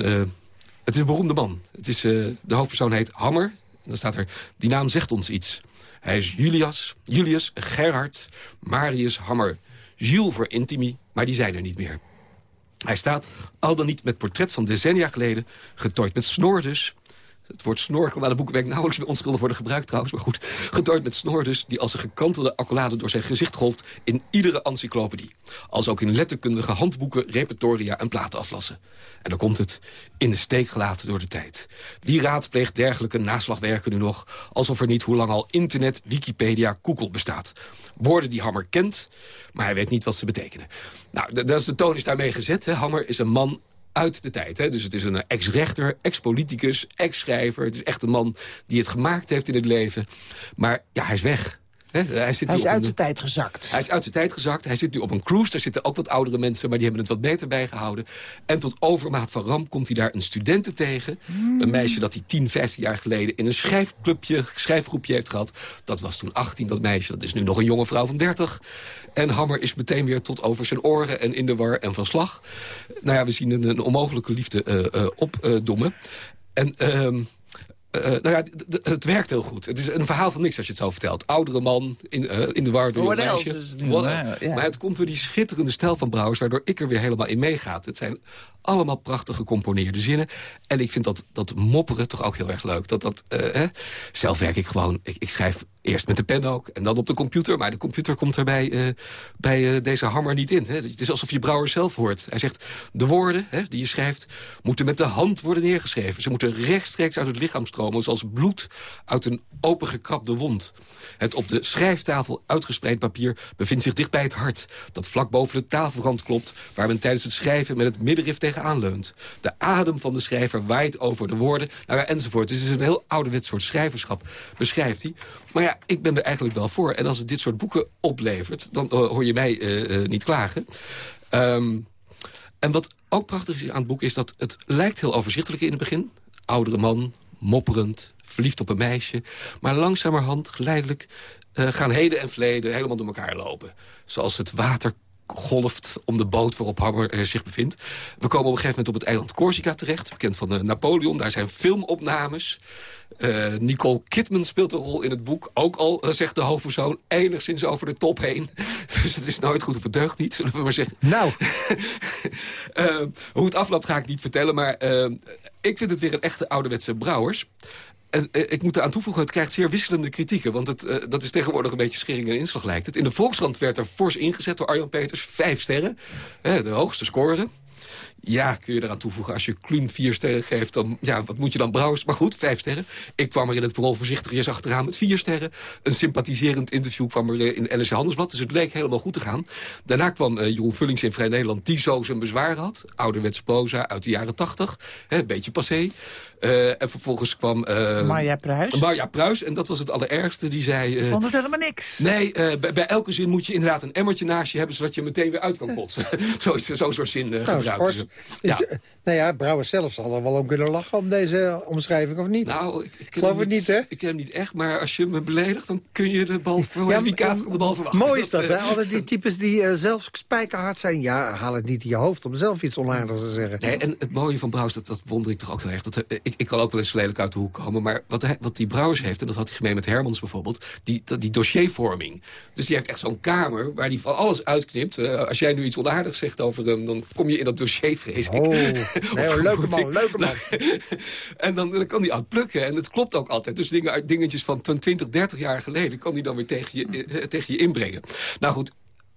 het is een beroemde man. Het is, de hoofdpersoon heet Hammer. Dan staat er, die naam zegt ons iets... Hij is Julius, Julius Gerhard Marius Hammer. Jules voor Intimi, maar die zijn er niet meer. Hij staat, al dan niet met portret van decennia geleden... getooid met snor dus... Het woord snor kan aan de boekenwerk nauwelijks bij onschuldig worden gebruikt trouwens. Maar goed, getooid met snor dus, die als een gekantelde accolade door zijn gezicht golft in iedere encyclopedie. Als ook in letterkundige handboeken, repertoria en platenatlassen. En dan komt het, in de steek gelaten door de tijd. Wie raadpleegt dergelijke naslagwerken nu nog, alsof er niet hoe lang al internet, Wikipedia, Google bestaat. Woorden die Hammer kent, maar hij weet niet wat ze betekenen. Nou, dat is de toon is daarmee gezet. Hè. Hammer is een man uit de tijd. Hè? Dus het is een ex-rechter, ex-politicus, ex-schrijver. Het is echt een man die het gemaakt heeft in het leven. Maar ja, hij is weg. Hij zit Hij nu is uit zijn tijd gezakt. hij is uit zijn tijd gezakt. Hij zit nu op een cruise. Daar zitten ook wat oudere mensen, maar die hebben het wat beter bijgehouden. En tot overmaat van ramp komt hij daar een studente tegen. Een meisje dat hij 10, 15 jaar geleden in een schrijfclubje, schrijfgroepje heeft gehad. Dat was toen 18, dat meisje. Dat is nu nog een jonge vrouw van 30. En Hammer is meteen weer tot over zijn oren en in de war en van slag. Nou ja, we zien een, een onmogelijke liefde eh, eh, opdommen. en... ehm, eh, nou ja, het werkt heel goed. Het is een verhaal van niks als je het zo vertelt. Oudere man, in, eh, in de war door What meisje. is? What-. Maar het komt door die schitterende stijl van Brouwers... waardoor ik er weer helemaal in meegaat. Het zijn allemaal prachtig gecomponeerde zinnen. En ik vind dat, dat mopperen toch ook heel erg leuk. Dat, dat, eh, hè? Zelf werk ik gewoon... Ik, schrijf eerst met de pen ook en dan op de computer. Maar de computer komt er bij, eh, bij eh, deze hammer niet in. Hè? Het is alsof je Brouwers zelf hoort. Hij zegt, de woorden hè, die je schrijft... moeten met de hand worden neergeschreven. Ze moeten rechtstreeks uit het lichaam stromen... zoals bloed uit een opengekrabde wond. Het op de schrijftafel uitgespreid papier bevindt zich dicht bij het hart... dat vlak boven de tafelrand klopt... waar men tijdens het schrijven met het middenrif tegenaan. De adem van de schrijver waait over de woorden, nou ja, enzovoort. Dus het is een heel ouderwets soort schrijverschap, beschrijft hij. Maar ja, ik ben er eigenlijk wel voor. En als het dit soort boeken oplevert, dan eh, hoor je mij eh, eh, niet klagen. Ehm, en wat ook prachtig is aan het boek is dat het lijkt heel overzichtelijk in het begin. Oudere man, mopperend, verliefd op een meisje. Maar langzamerhand, geleidelijk, gaan heden en verleden helemaal door elkaar lopen. Zoals het water golft om de boot waarop Hammer zich bevindt. We komen op een gegeven moment op het eiland Corsica terecht. Bekend van eh, Napoleon. Daar zijn filmopnames. Eh, Nicole Kidman speelt een rol in het boek. Ook al, eh, zegt de hoofdpersoon, enigszins over de top heen. Dus het is nooit goed of het deugt niet, zullen we maar zeggen. Nou. Hoe het afloopt ga ik niet vertellen, maar ik vind het weer een echte ouderwetse Brouwers. Eh, ik moet eraan toevoegen, het krijgt zeer wisselende kritieken. Want het, eh, dat is tegenwoordig een beetje schering en inslag lijkt het. In de Volkskrant werd er fors ingezet door Arjan Peters. Vijf sterren, hè, de hoogste score. Ja, kun je eraan toevoegen. Als je Kluun vier sterren geeft, dan ja, wat moet je dan brouwen? Maar goed, vijf sterren. Ik kwam er in het parool voorzichtigjes achteraan met vier sterren. Een sympathiserend interview kwam er eh, in NRC Handelsblad. Dus het leek helemaal goed te gaan. Daarna kwam eh, Jeroen Vullings in Vrij Nederland... die zo zijn bezwaar had. Ouderwets proza uit de jaren tachtig. Een beetje passé. Eh, en vervolgens kwam... eh, Marja Pruis. Marja Pruis. En dat was het allerergste. Die zei... eh, vond het helemaal niks. Nee, bij, bij elke zin moet je inderdaad een emmertje naast je hebben... zodat je meteen weer uit kan kotsen. zo is zo'n soort zin Nou, gebruikt. Ja. Nou ja, Brouwer zelf zal er wel om kunnen lachen om deze omschrijving, of niet? Nou, ik, Geloof het niet, hè? Ik ken hem niet echt, maar als je me beledigt... dan kun je de bal voor van de bal verwachten. Mooi is dat, hè? Altijd die types die zelf spijkerhard zijn. Ja, haal het niet in je hoofd om zelf iets onaardigs te zeggen. Nee, en het mooie van Brouwers, dat, dat wonder ik toch ook heel erg. Dat, ik, ik kan ook wel eens lelijk uit de hoek komen. Maar wat, hij- wat die Brouwers heeft, en dat had hij gemeen met Hermans bijvoorbeeld... die, die dossiervorming. Dus die heeft echt zo'n kamer waar hij van alles uitknipt. Eh, als jij nu iets onaardigs zegt over hem... dan kom je in dat dossier, vrees ik. Oh, nee, leuke man, leuke man. en dan, dan kan hij uitplukken. En het klopt ook altijd. Dus dingen, uit- dingetjes van 20, 30 jaar geleden... kan hij dan weer tegen je, eh, tegen je inbrengen. Nou goed,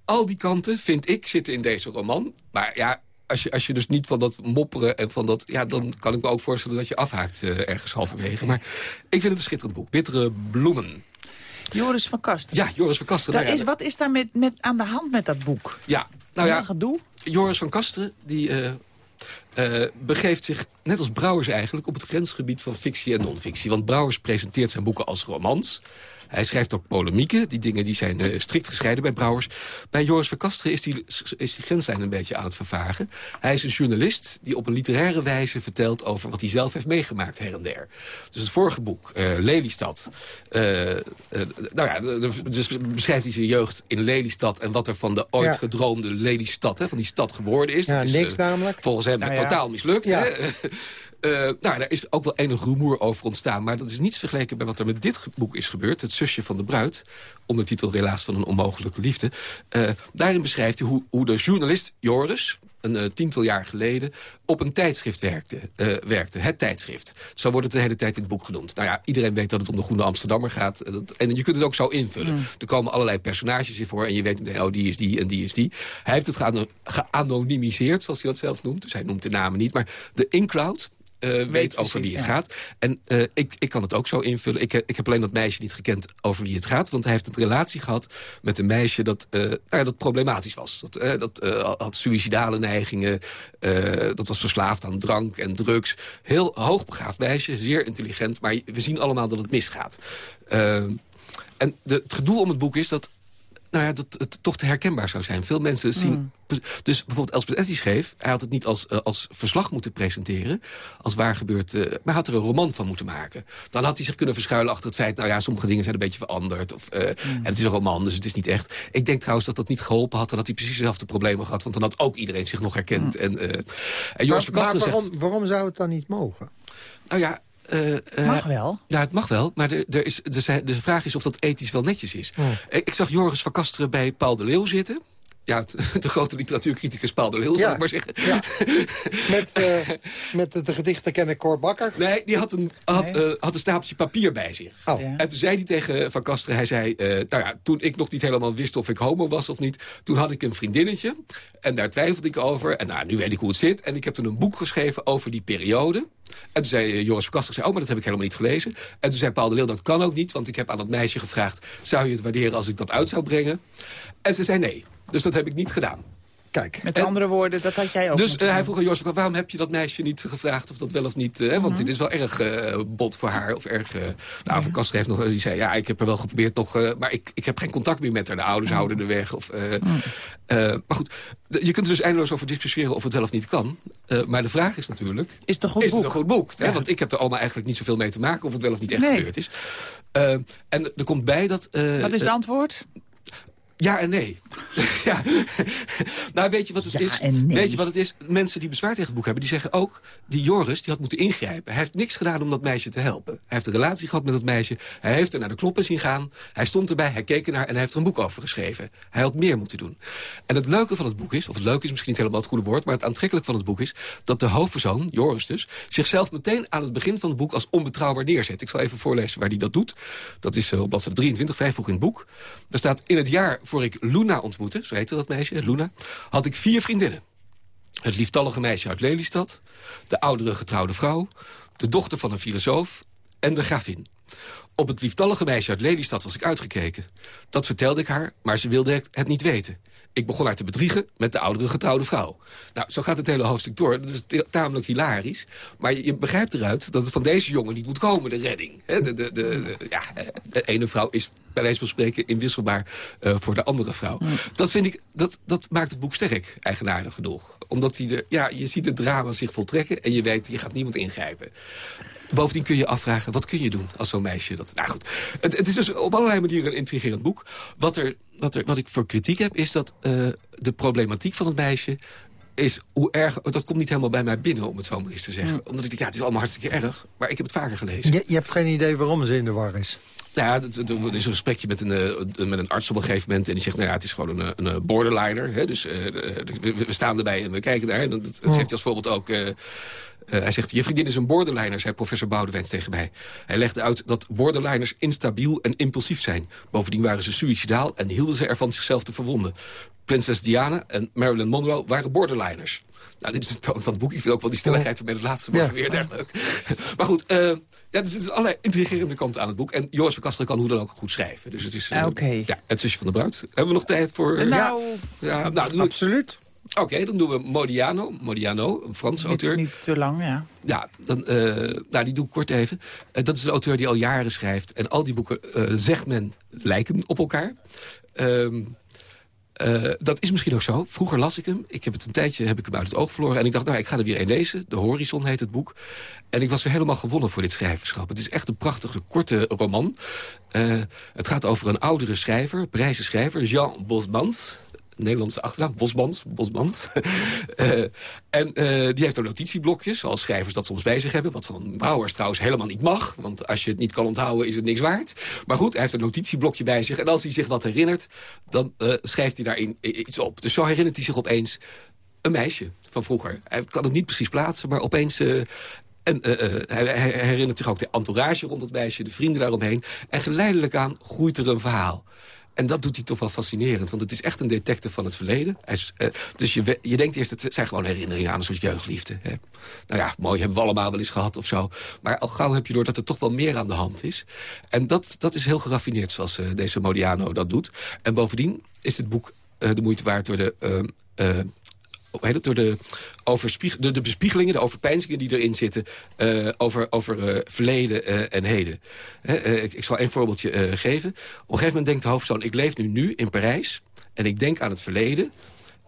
al die kanten, vind ik, zitten in deze roman. Maar ja, als je, als je dus niet van dat mopperen en van dat... ja, dan kan ik me ook voorstellen dat je afhaakt eh, ergens halverwege. Maar ik vind het een schitterend boek. Bittere bloemen. Joris van Kasten. Ja, Joris van Kasteren. Daar Nou ja, is, wat is daar met, met aan de hand met dat boek? Ja, nou ja, gedoe? Joris van Kasteren, die eh, eh, begeeft zich, net als Brouwers eigenlijk... op het grensgebied van fictie en non-fictie. Want Brouwers presenteert zijn boeken als romans. Hij schrijft ook polemieken. Die dingen die zijn eh, strikt gescheiden bij Brouwers. Bij Joris van Kasteren is die, is die grenslijn een beetje aan het vervagen. Hij is een journalist die op een literaire wijze vertelt... over wat hij zelf heeft meegemaakt her en der. Dus het vorige boek, eh, Lelystad... eh, nou ja, dus beschrijft hij zijn jeugd in Lelystad... en wat er van de ooit Ja. gedroomde Lelystad, hè, van die stad geworden is. Ja, is niks namelijk. Volgens hem Nou ja. totaal mislukt. Ja. Hè? Eh, nou, daar is ook wel enig rumoer over ontstaan. Maar dat is niets vergeleken bij wat er met dit boek is gebeurd. Het zusje van de bruid. Ondertitel Relaas van een onmogelijke liefde. Eh, daarin beschrijft hij hoe, hoe de journalist Joris een eh, tiental jaar geleden op een tijdschrift werkte, werkte. Het tijdschrift. Zo wordt het de hele tijd in het boek genoemd. Nou ja, iedereen weet dat het om de Groene Amsterdammer gaat. Dat- En je kunt het ook zo invullen. Mm. Er komen allerlei personages in voor en je weet meteen, oh, die is die en die is die. Hij heeft het geano- geanonimiseerd, zoals hij dat zelf noemt. Dus hij noemt de namen niet. Maar de in-crowd, eh, weet, over wie het ja. gaat. En eh, ik, ik kan het ook zo invullen. Ik, heb- ik heb alleen dat meisje niet gekend over wie het gaat. Want hij heeft een relatie gehad met een meisje dat, eh, nou ja, dat problematisch was. Dat, eh, dat eh, had suïcidale neigingen. eh, dat was verslaafd aan drank en drugs. Heel hoogbegaafd meisje, zeer intelligent. Maar we zien allemaal dat het misgaat. Eh, En de, het gedoe om het boek is dat nou ja, dat het toch te herkenbaar zou zijn. Veel mensen zien... Mm. Dus bijvoorbeeld Elspeth Etty schreef... hij had het niet als, eh, als verslag moeten presenteren... als waar gebeurt, eh, maar had er een roman van moeten maken. Dan had hij zich kunnen verschuilen achter het feit... nou ja, sommige dingen zijn een beetje veranderd. Of, eh, Mm. En het is een roman, dus het is niet echt. Ik denk trouwens dat dat niet geholpen had... en dat hij precies dezelfde problemen gehad. Want dan had ook iedereen zich nog herkend. En, eh en Joris maar, maar Verkaster zegt... waarom, waarom zou het dan niet mogen? Nou ja... eh, Mag wel. Ja, het mag wel, maar er is, zijn- de vraag is of dat ethisch wel netjes is. Oh. Ik, ik zag Joris van Kasteren bij Paul de Leeuw zitten. Ja, de grote literatuurcriticus Paul de Leeuw, zal Ja. ik maar zeggen. Met, eh, met de gedichtenkenner Cor Bakker? Nee, die had een, had, Nee. eh, had een stapeltje papier bij zich. Oh. En toen zei hij tegen Van Kasteren, hij zei... eh, nou ja, toen ik nog niet helemaal wist of ik homo was of niet... toen had ik een vriendinnetje en daar twijfelde ik over. En nou, nu weet ik hoe het zit. En ik heb toen een boek geschreven over die periode. En toen zei Joris van Kasteren, zei, oh, maar dat heb ik helemaal niet gelezen. En toen zei Paul de Leeuw, dat kan ook niet... want ik heb aan dat meisje gevraagd... zou je het waarderen als ik dat uit zou brengen? En ze zei nee. Dus dat heb ik niet gedaan. Kijk. Met andere woorden, dat had jij ook Dus eh, hij vroeg aan Joris, waarom heb je dat meisje niet gevraagd of dat wel of niet? eh, want Mhm. dit is wel erg eh, bot voor haar. Of erg, nou, Van Kaster heeft nog, die zei, ja, ik heb er wel geprobeerd nog, eh, maar ik, ik heb geen contact meer met haar. De ouders houden er weg. Of, eh, eh, maar goed, de- je kunt er dus eindeloos over discussiëren of het wel of niet kan. Eh, maar de vraag is natuurlijk, is, het een goed is boek? het een goed boek? Hè? Want ik heb er allemaal eigenlijk niet zoveel mee te maken of het wel of niet echt Nee. gebeurd is. Eh, en er komt bij dat... eh, Wat is het antwoord? Ja en nee. ja. nou, weet je wat het Ja is? nee. Weet je wat het is? Mensen die bezwaar tegen het boek hebben, die zeggen ook... die Joris, die had moeten ingrijpen. Hij heeft niks gedaan om dat meisje te helpen. Hij heeft een relatie gehad met dat meisje. Hij heeft er naar de knoppen zien gaan. Hij stond erbij, hij keek ernaar en hij heeft er een boek over geschreven. Hij had meer moeten doen. En het leuke van het boek is, of het leuke is misschien niet helemaal het goede woord... maar het aantrekkelijk van het boek is dat de hoofdpersoon, Joris dus... zichzelf meteen aan het begin van het boek als onbetrouwbaar neerzet. Ik zal even voorlezen waar hij dat doet. Dat is eh, op bladzijde 23, vrij vroeg in het boek. Daar staat, in het jaar voor ik Luna ontmoette, zo heette dat meisje, Luna... had ik vier vriendinnen. Het lieftallige meisje uit Lelystad, de oudere getrouwde vrouw... de dochter van een filosoof en de gravin. Op het lieftallige meisje uit Lelystad was ik uitgekeken. Dat vertelde ik haar, maar ze wilde het niet weten. Ik begon haar te bedriegen met de oudere getrouwde vrouw. Nou, zo gaat het hele hoofdstuk door. Dat is tamelijk hilarisch. Maar je, je begrijpt eruit dat het van deze jongen niet moet komen, de redding. De, de, de, ja, de ene vrouw is bij wijze van spreken inwisselbaar eh, voor de andere vrouw. Dat, vind ik, dat, dat maakt het boek sterk, eigenaardig genoeg. Omdat hij er, ja, je ziet het drama zich voltrekken en je weet, je gaat niemand ingrijpen. Bovendien kun je afvragen, wat kun je doen als zo'n meisje dat... Nou goed, het, het is dus op allerlei manieren een intrigerend boek. Wat, er, wat, er, wat ik voor kritiek heb, is dat eh, de problematiek van het meisje is hoe erg... Dat komt niet helemaal bij mij binnen, om het zo maar eens te zeggen. Omdat ik denk, ja, het is allemaal hartstikke erg. Maar ik heb het vaker gelezen. Je, je hebt geen idee waarom ze in de war is. Nou ja, er is een gesprekje met een, eh, met een arts op een gegeven moment... en die zegt, nou ja, het is gewoon een, een borderliner. Hè, dus eh, we, we staan erbij en we kijken daar. En dat dat geeft hij als voorbeeld ook... eh, hij zegt, je vriendin is een borderliner, zei professor Boudewijn tegen mij. Hij legde uit dat borderliners instabiel en impulsief zijn. Bovendien waren ze suïcidaal en hielden ze ervan zichzelf te verwonden. Prinses Diana en Marilyn Monroe waren borderliners. Nou, dit is de toon van het boek. Ik vind ook wel die stelligheid van bij het laatste morgen Ja. weer erg leuk. Maar goed, eh, ja, er zitten allerlei intrigerende kanten aan het boek. En Joris van Kastelen kan hoe dan ook goed schrijven. Dus het is... eh, Oké. Ja, het zusje van de bruid. Hebben we nog tijd voor... Eh, nou, ja, nou, Absoluut. Oké, dan doen we Modiano. Modiano, een Franse dit is auteur. niet te lang, ja. Ja, dan, eh, nou, die doe ik kort even. Eh, dat is een auteur die al jaren schrijft. En al die boeken, eh, zegt men, lijken op elkaar. Ehm, eh, dat is misschien ook zo. Vroeger las ik hem. Ik heb het een tijdje heb ik hem uit het oog verloren. En ik dacht, nou, ik ga er weer een lezen. De Horizon heet het boek. En ik was weer helemaal gewonnen voor dit schrijverschap. Het is echt een prachtige, korte roman. Eh, het gaat over een oudere schrijver, prijzen schrijver, Jean Bosmans. Nederlandse achternaam, Bosmans. Bosmans. Eh, en eh, die heeft er notitieblokjes, zoals schrijvers dat soms bij zich hebben. Wat van Brouwers trouwens helemaal niet mag. Want als je het niet kan onthouden, is het niks waard. Maar goed, hij heeft een notitieblokje bij zich. En als hij zich wat herinnert, dan eh, schrijft hij daarin iets op. Dus zo herinnert hij zich opeens een meisje van vroeger. Hij kan het niet precies plaatsen, maar opeens... en hij, hij herinnert zich ook de entourage rond het meisje, de vrienden daaromheen. En geleidelijk aan groeit er een verhaal. En dat doet hij toch wel fascinerend, want het is echt een detective van het verleden. Eh, dus je, je denkt eerst, het zijn gewoon herinneringen aan een soort jeugdliefde. Hè. Nou ja, mooi, hebben we allemaal wel eens gehad of zo. Maar al gauw heb je door dat er toch wel meer aan de hand is. En dat, dat is heel geraffineerd zoals eh, deze Modiano dat doet. En bovendien is het boek eh, de moeite waard door de... eh, door de, de, de bespiegelingen, de overpeinzingen die erin zitten... eh, over, over eh, verleden eh, en heden. Hè, ik, ik zal één voorbeeldje geven. Op een gegeven moment denkt de hoofdpersoon... ik leef nu nu in Parijs en ik denk aan het verleden...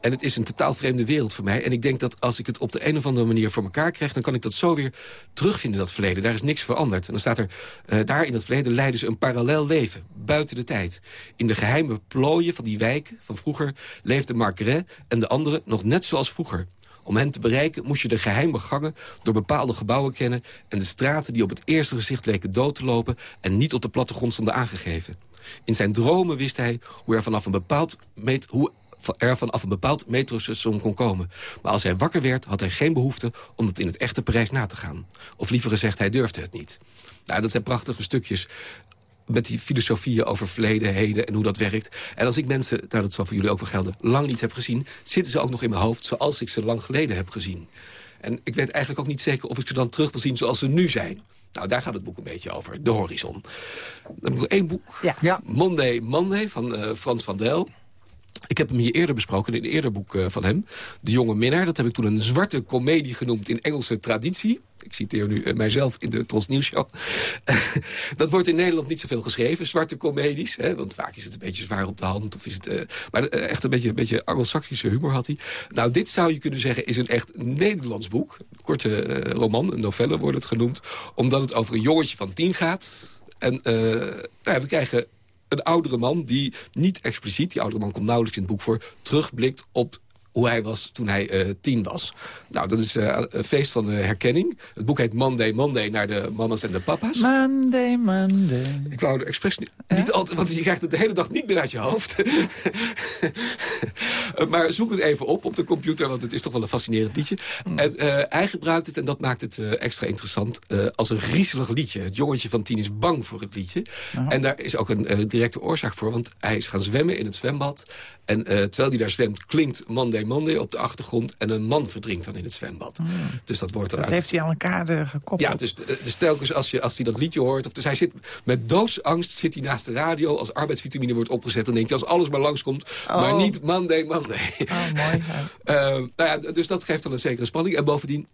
En het is een totaal vreemde wereld voor mij. En ik denk dat als ik het op de een of andere manier voor elkaar krijg... dan kan ik dat zo weer terugvinden, dat verleden. Daar is niks veranderd. En dan staat er, uh, daar in het verleden leiden ze een parallel leven. Buiten de tijd. In de geheime plooien van die wijken van vroeger... leefde Margaret en de anderen nog net zoals vroeger. Om hen te bereiken moest je de geheime gangen door bepaalde gebouwen kennen... en de straten die op het eerste gezicht leken dood te lopen... en niet op de plattegrond stonden aangegeven. In zijn dromen wist hij hoe er vanaf een bepaald... Met, hoe er vanaf een bepaald metrostation kon komen. Maar als hij wakker werd, had hij geen behoefte om het in het echte Parijs na te gaan. Of liever gezegd, hij durfde het niet. Nou, dat zijn prachtige stukjes met die filosofieën over verleden, heden en hoe dat werkt. En als ik mensen, nou dat zal voor jullie ook wel gelden... lang niet heb gezien, zitten ze ook nog in mijn hoofd... zoals ik ze lang geleden heb gezien. En ik weet eigenlijk ook niet zeker of ik ze dan terug wil zien zoals ze nu zijn. Nou, daar gaat het boek een beetje over, De Horizon. Dan heb ik nog één boek, ja. Ja. Monday Monday, van uh, Frans van Del... Ik heb hem hier eerder besproken in een eerder boek uh, van hem. De Jonge Minnaar, dat heb ik toen een zwarte komedie genoemd in Engelse traditie. Ik citeer nu uh, mijzelf in de Tros Nieuws Show. dat wordt in Nederland niet zoveel geschreven, zwarte comedies. Hè, want vaak is het een beetje zwaar op de hand. Of is het, uh, maar echt een beetje, een beetje Anglo-Saxische humor had hij. Nou, dit zou je kunnen zeggen is een echt Nederlands boek. Een korte roman, een novelle wordt het genoemd. Omdat het over een jongetje van tien gaat. En nou, we krijgen een oudere man die niet expliciet... die oudere man komt nauwelijks in het boek voor... terugblikt op hoe hij was toen hij uh, tien was. Nou, dat is uh, een feest van uh, herkenning. Het boek heet Monday, Monday naar de mama's en de papa's. Monday, Monday. Ik wou de expres niet, altijd, want je krijgt het de hele dag niet meer uit je hoofd. maar zoek het even op op de computer, want het is toch wel een fascinerend liedje. Mm. En hij gebruikt het, en dat maakt het extra interessant, als een griezelig liedje. Het jongetje van tien is bang voor het liedje. -huh. En daar is ook een directe oorzaak voor, want hij is gaan zwemmen in het zwembad. En terwijl hij daar zwemt, klinkt Monday, Monday op de achtergrond... en een man verdrinkt dan in het zwembad. Oh. Dus dat wordt eruit... Dat heeft hij aan elkaar gekoppeld. Ja, dus, dus telkens als, je, als hij dat liedje hoort... Of dus hij zit met doodsangst zit hij naast de radio... als arbeidsvitamine wordt opgezet... dan denkt hij als alles maar langskomt... Oh. maar niet Monday, Monday. Oh, mooi. uh, nou ja, dus dat geeft dan een zekere spanning. En bovendien...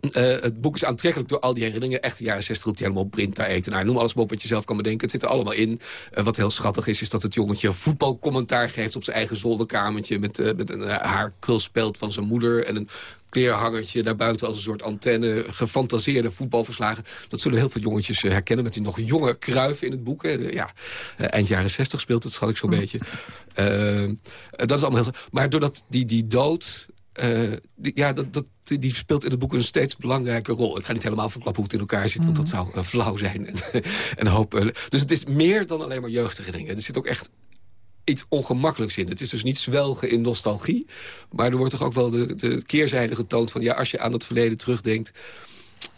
Uh, het boek is aantrekkelijk door al die herinneringen. Echt de jaren 60 roept hij helemaal Brinta eten. Nou, noem alles maar op wat je zelf kan bedenken. Het zit er allemaal in. Uh, wat heel schattig is, is dat het jongetje voetbalcommentaar geeft... op zijn eigen zolderkamertje met, uh, met een haarkrulspeld van zijn moeder... en een kleerhangertje daarbuiten als een soort antenne. Gefantaseerde voetbalverslagen. Dat zullen heel veel jongetjes herkennen met die nog jonge kruif in het boek. Hè. Ja, eind jaren 60 speelt het, schat ik zo'n mm. beetje. dat is allemaal heel... Maar doordat die, die dood... Uh, die, ja, dat, dat, die speelt in het boek een steeds belangrijke rol. Ik ga niet helemaal verklappen hoe het in elkaar zit, want dat zou uh, flauw zijn. En, en hoop, uh, dus het is meer dan alleen maar jeugdherinneringen. Er zit ook echt iets ongemakkelijks in. Het is dus niet zwelgen in nostalgie. Maar er wordt toch ook wel de, de keerzijde getoond van... ja, als je aan het verleden terugdenkt...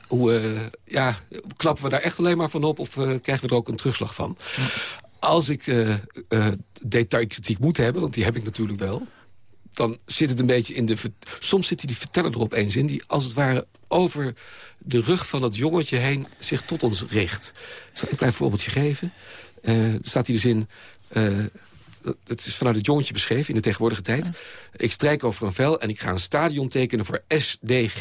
Hoe, ja, klappen we daar echt alleen maar van op... of krijgen we er ook een terugslag van? Als ik detailkritiek moet hebben, want die heb ik natuurlijk wel dan zit het een beetje in de... Soms zit die verteller er opeens in... die als het ware over de rug van dat jongetje heen zich tot ons richt. Ik zal een klein voorbeeldje geven. Uh, staat hier de zin... Uh, het is vanuit het jongetje beschreven in de tegenwoordige tijd. Ik strijk over een vel en ik ga een stadion tekenen voor SDG.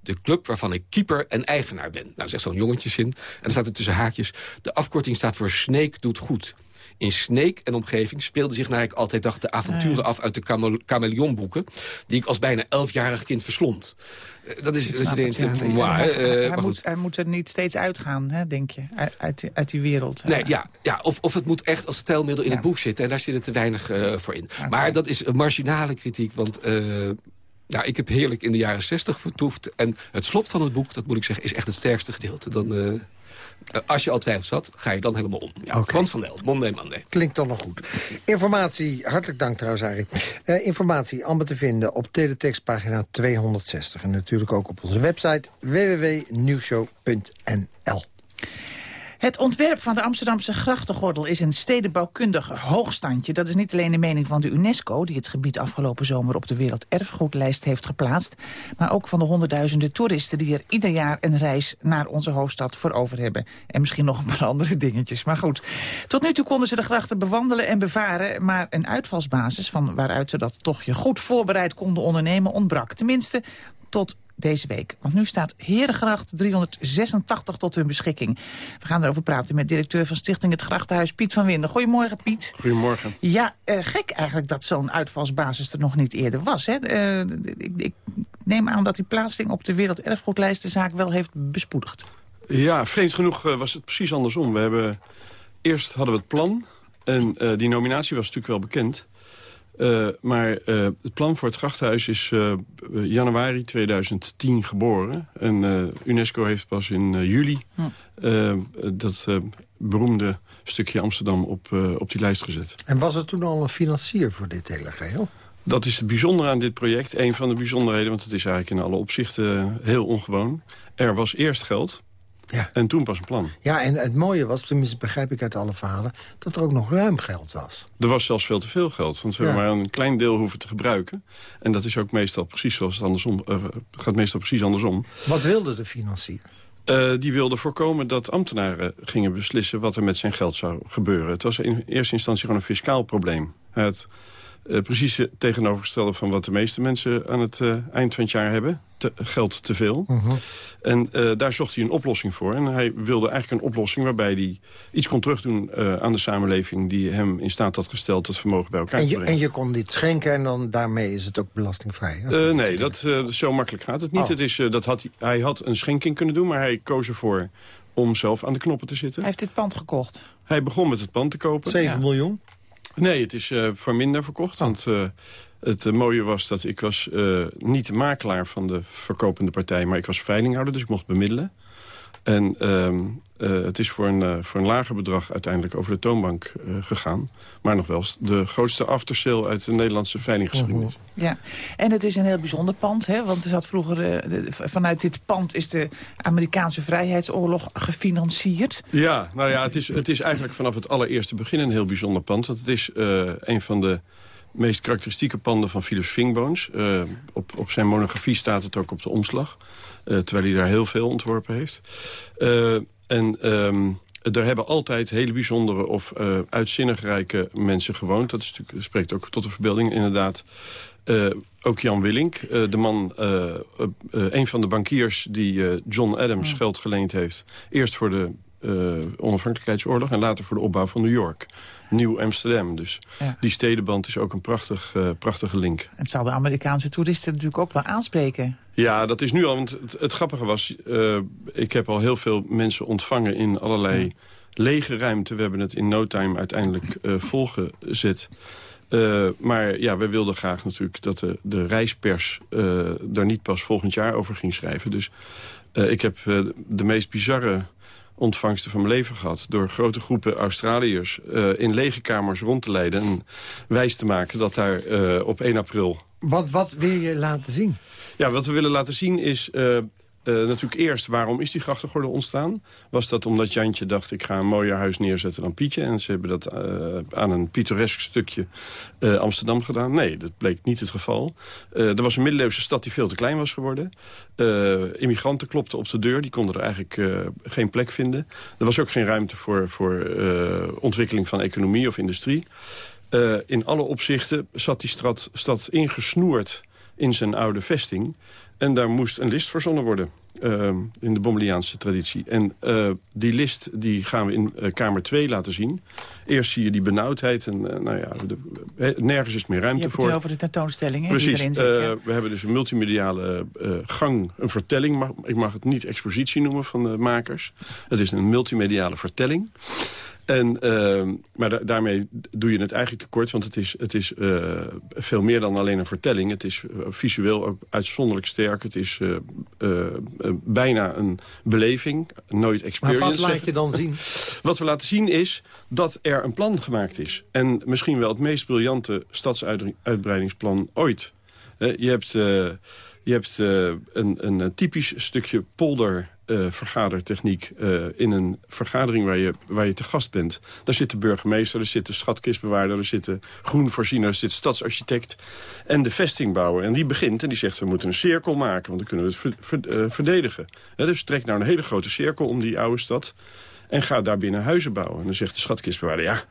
De club waarvan ik keeper en eigenaar ben. Nou, zegt zo'n jongetjeszin. En dan staat er tussen haakjes... de afkorting staat voor Snake doet goed. In Sneek en omgeving speelde zich, naar ik altijd dacht... de avonturen af uit de chameleonboeken... die ik als bijna elfjarig kind verslond. Dat is... Dat je denkt, het, ja. wow, hij, uh, hij, moet, hij moet er niet steeds uitgaan, hè, denk je, uit, uit die wereld. Nee, ja, ja of, of het moet echt als stijlmiddel in ja. het boek zitten. En daar zit er te weinig uh, voor in. Okay. Maar dat is een marginale kritiek, want... Uh, nou, ik heb heerlijk in de jaren zestig vertoefd. En het slot van het boek, dat moet ik zeggen, is echt het sterkste gedeelte. Dan, uh, als je al twijfels had, ga je dan helemaal om. Ja, okay. Van Del, Monday Monday. Klinkt dan nog goed. Informatie, hartelijk dank trouwens, Arie. Uh, informatie allemaal te vinden op teletextpagina 260. En natuurlijk ook op onze website www.nieuwshow.nl. Het ontwerp van de Amsterdamse grachtengordel is een stedenbouwkundig hoogstandje. Dat is niet alleen de mening van de UNESCO... die het gebied afgelopen zomer op de werelderfgoedlijst heeft geplaatst... maar ook van de honderdduizenden toeristen... die er ieder jaar een reis naar onze hoofdstad voor over hebben. En misschien nog een paar andere dingetjes. Maar goed, tot nu toe konden ze de grachten bewandelen en bevaren... maar een uitvalsbasis van waaruit ze dat toch je goed voorbereid konden ondernemen ontbrak. Tenminste, tot deze week. Want nu staat Herengracht 386 tot hun beschikking. We gaan erover praten met directeur van Stichting Het Grachtenhuis, Piet van Winden. Goedemorgen, Piet. Goedemorgen. Ja, uh, gek eigenlijk dat zo'n uitvalsbasis er nog niet eerder was. Hè? Uh, ik, ik, neem aan dat die plaatsing op de werelderfgoedlijst de zaak wel heeft bespoedigd. Ja, vreemd genoeg uh, was het precies andersom. We hebben, eerst hadden we het plan en die nominatie was natuurlijk wel bekend... Uh, maar uh, het plan voor het grachthuis is uh, januari 2010 geboren. En UNESCO heeft pas in juli hm. dat beroemde stukje Amsterdam op, op die lijst gezet. En was er toen al een financier voor dit hele geheel? Dat is het bijzondere aan dit project. Een van de bijzonderheden, want het is eigenlijk in alle opzichten heel ongewoon. Er was eerst geld, ja. En toen pas een plan. Ja, en het mooie was, tenminste begrijp ik uit alle verhalen... dat er ook nog ruim geld was. Er was zelfs veel te veel geld, want we hebben maar een klein deel hoeven te gebruiken. En dat is ook meestal precies zoals het andersom... Uh, gaat meestal precies andersom. Wat wilde de financier? Uh, die wilde voorkomen dat ambtenaren gingen beslissen wat er met zijn geld zou gebeuren. Het was in eerste instantie gewoon een fiscaal probleem. Het uh, precies het tegenovergestelde van wat de meeste mensen aan het uh, eind van het jaar hebben. Te, geld te veel. Uh mhm. -huh. En uh, daar zocht hij een oplossing voor. En hij wilde eigenlijk een oplossing waarbij hij iets kon terugdoen aan de samenleving... die hem in staat had gesteld het vermogen bij elkaar en je, te brengen. En je kon dit schenken en dan daarmee is het ook belastingvrij? nee, dat, zo makkelijk gaat het niet. Oh. Het is, dat had hij, hij had een schenking kunnen doen, maar hij koos ervoor om zelf aan de knoppen te zitten. Hij heeft dit pand gekocht? Hij begon met het pand te kopen. 7 ja. miljoen? Nee, het is uh, voor minder verkocht. Want uh, het uh, mooie was dat ik was niet de makelaar van de verkopende partij... maar ik was veilinghouder, dus ik mocht bemiddelen. En ehm, uh, het is voor een, uh, voor een lager bedrag uiteindelijk over de toonbank uh, gegaan. Maar nog wel de grootste aftersale uit de Nederlandse veilinggeschiedenis. Ja, en het is een heel bijzonder pand. Hè? Want er zat vroeger, de, vanuit dit pand is de Amerikaanse Vrijheidsoorlog gefinancierd. Ja, nou ja, het is, het is eigenlijk vanaf het allereerste begin een heel bijzonder pand. Want het is een van de meest karakteristieke panden van Philips Fingbones. op, op zijn monografie staat het ook op de omslag. terwijl hij daar heel veel ontworpen heeft. En um, er hebben altijd hele bijzondere of uh, uitzinnig rijke mensen gewoond. Dat, is natuurlijk, spreekt ook tot de verbeelding inderdaad. Uh, ook Jan Willink, uh, de man, een van de bankiers die John Adams geld geleend heeft. Eerst voor de onafhankelijkheidsoorlog en later voor de opbouw van New York. Nieuw Amsterdam. Dus ja. die stedenband is ook een prachtig, prachtige link. Het zal de Amerikaanse toeristen natuurlijk ook wel aanspreken. Ja, dat is nu al. Want het, het grappige was, uh, ik heb al heel veel mensen ontvangen in allerlei lege ruimte. We hebben het in no time uiteindelijk uh, volgezet. Uh, maar ja, we wilden graag natuurlijk dat de, de reispers daar niet pas volgend jaar over ging schrijven. Dus ik heb de meest bizarre ontvangsten van mijn leven gehad... door grote groepen Australiërs in lege kamers rond te leiden... en wijs te maken dat daar op 1 april... Wat, wat wil je laten zien? Ja, wat we willen laten zien is... Uh, uh, natuurlijk eerst, waarom is die grachtengordel ontstaan? Was dat omdat Jantje dacht, ik ga een mooier huis neerzetten dan Pietje? En ze hebben dat uh, aan een pittoresk stukje Amsterdam gedaan. Nee, dat bleek niet het geval. er was een middeleeuwse stad die veel te klein was geworden. immigranten klopten op de deur, die konden er eigenlijk geen plek vinden. Er was ook geen ruimte voor, voor ontwikkeling van economie of industrie. in alle opzichten zat die stad, stad ingesnoerd in zijn oude vesting. En daar moest een list verzonnen worden. Uh, in de Bommeliaanse traditie. En uh, die list die gaan we in uh, Kamer 2 laten zien. Eerst zie je die benauwdheid. En nou ja, de, nergens is meer ruimte voor. Je hebt het over de tentoonstelling hè, Precies. Die erin zit, ja. We hebben dus een multimediale gang, een vertelling. Mag, ik mag het niet expositie noemen van de makers. Het is een multimediale vertelling. En, uh, maar da daarmee doe je het eigenlijk tekort, want het is, het is uh, veel meer dan alleen een vertelling. Het is uh, visueel ook uitzonderlijk sterk. Het is uh, bijna een beleving, nooit experience. Maar wat laat je dan zien? Wat we laten zien is dat er een plan gemaakt is. En misschien wel het meest briljante stadsuitbreidingsplan ooit. je hebt, je hebt een, een typisch stukje polder uh, vergadertechniek uh, in een vergadering waar je, waar je te gast bent. Daar zit de burgemeester, er zit de schatkistbewaarder... er zit de groenvoorziener, er zit de stadsarchitect en de vestingbouwer. En die begint en die zegt, we moeten een cirkel maken... want dan kunnen we het uh, verdedigen. Dus trek nou een hele grote cirkel om die oude stad... en ga daar binnen huizen bouwen. En dan zegt de schatkistbewaarder, ja...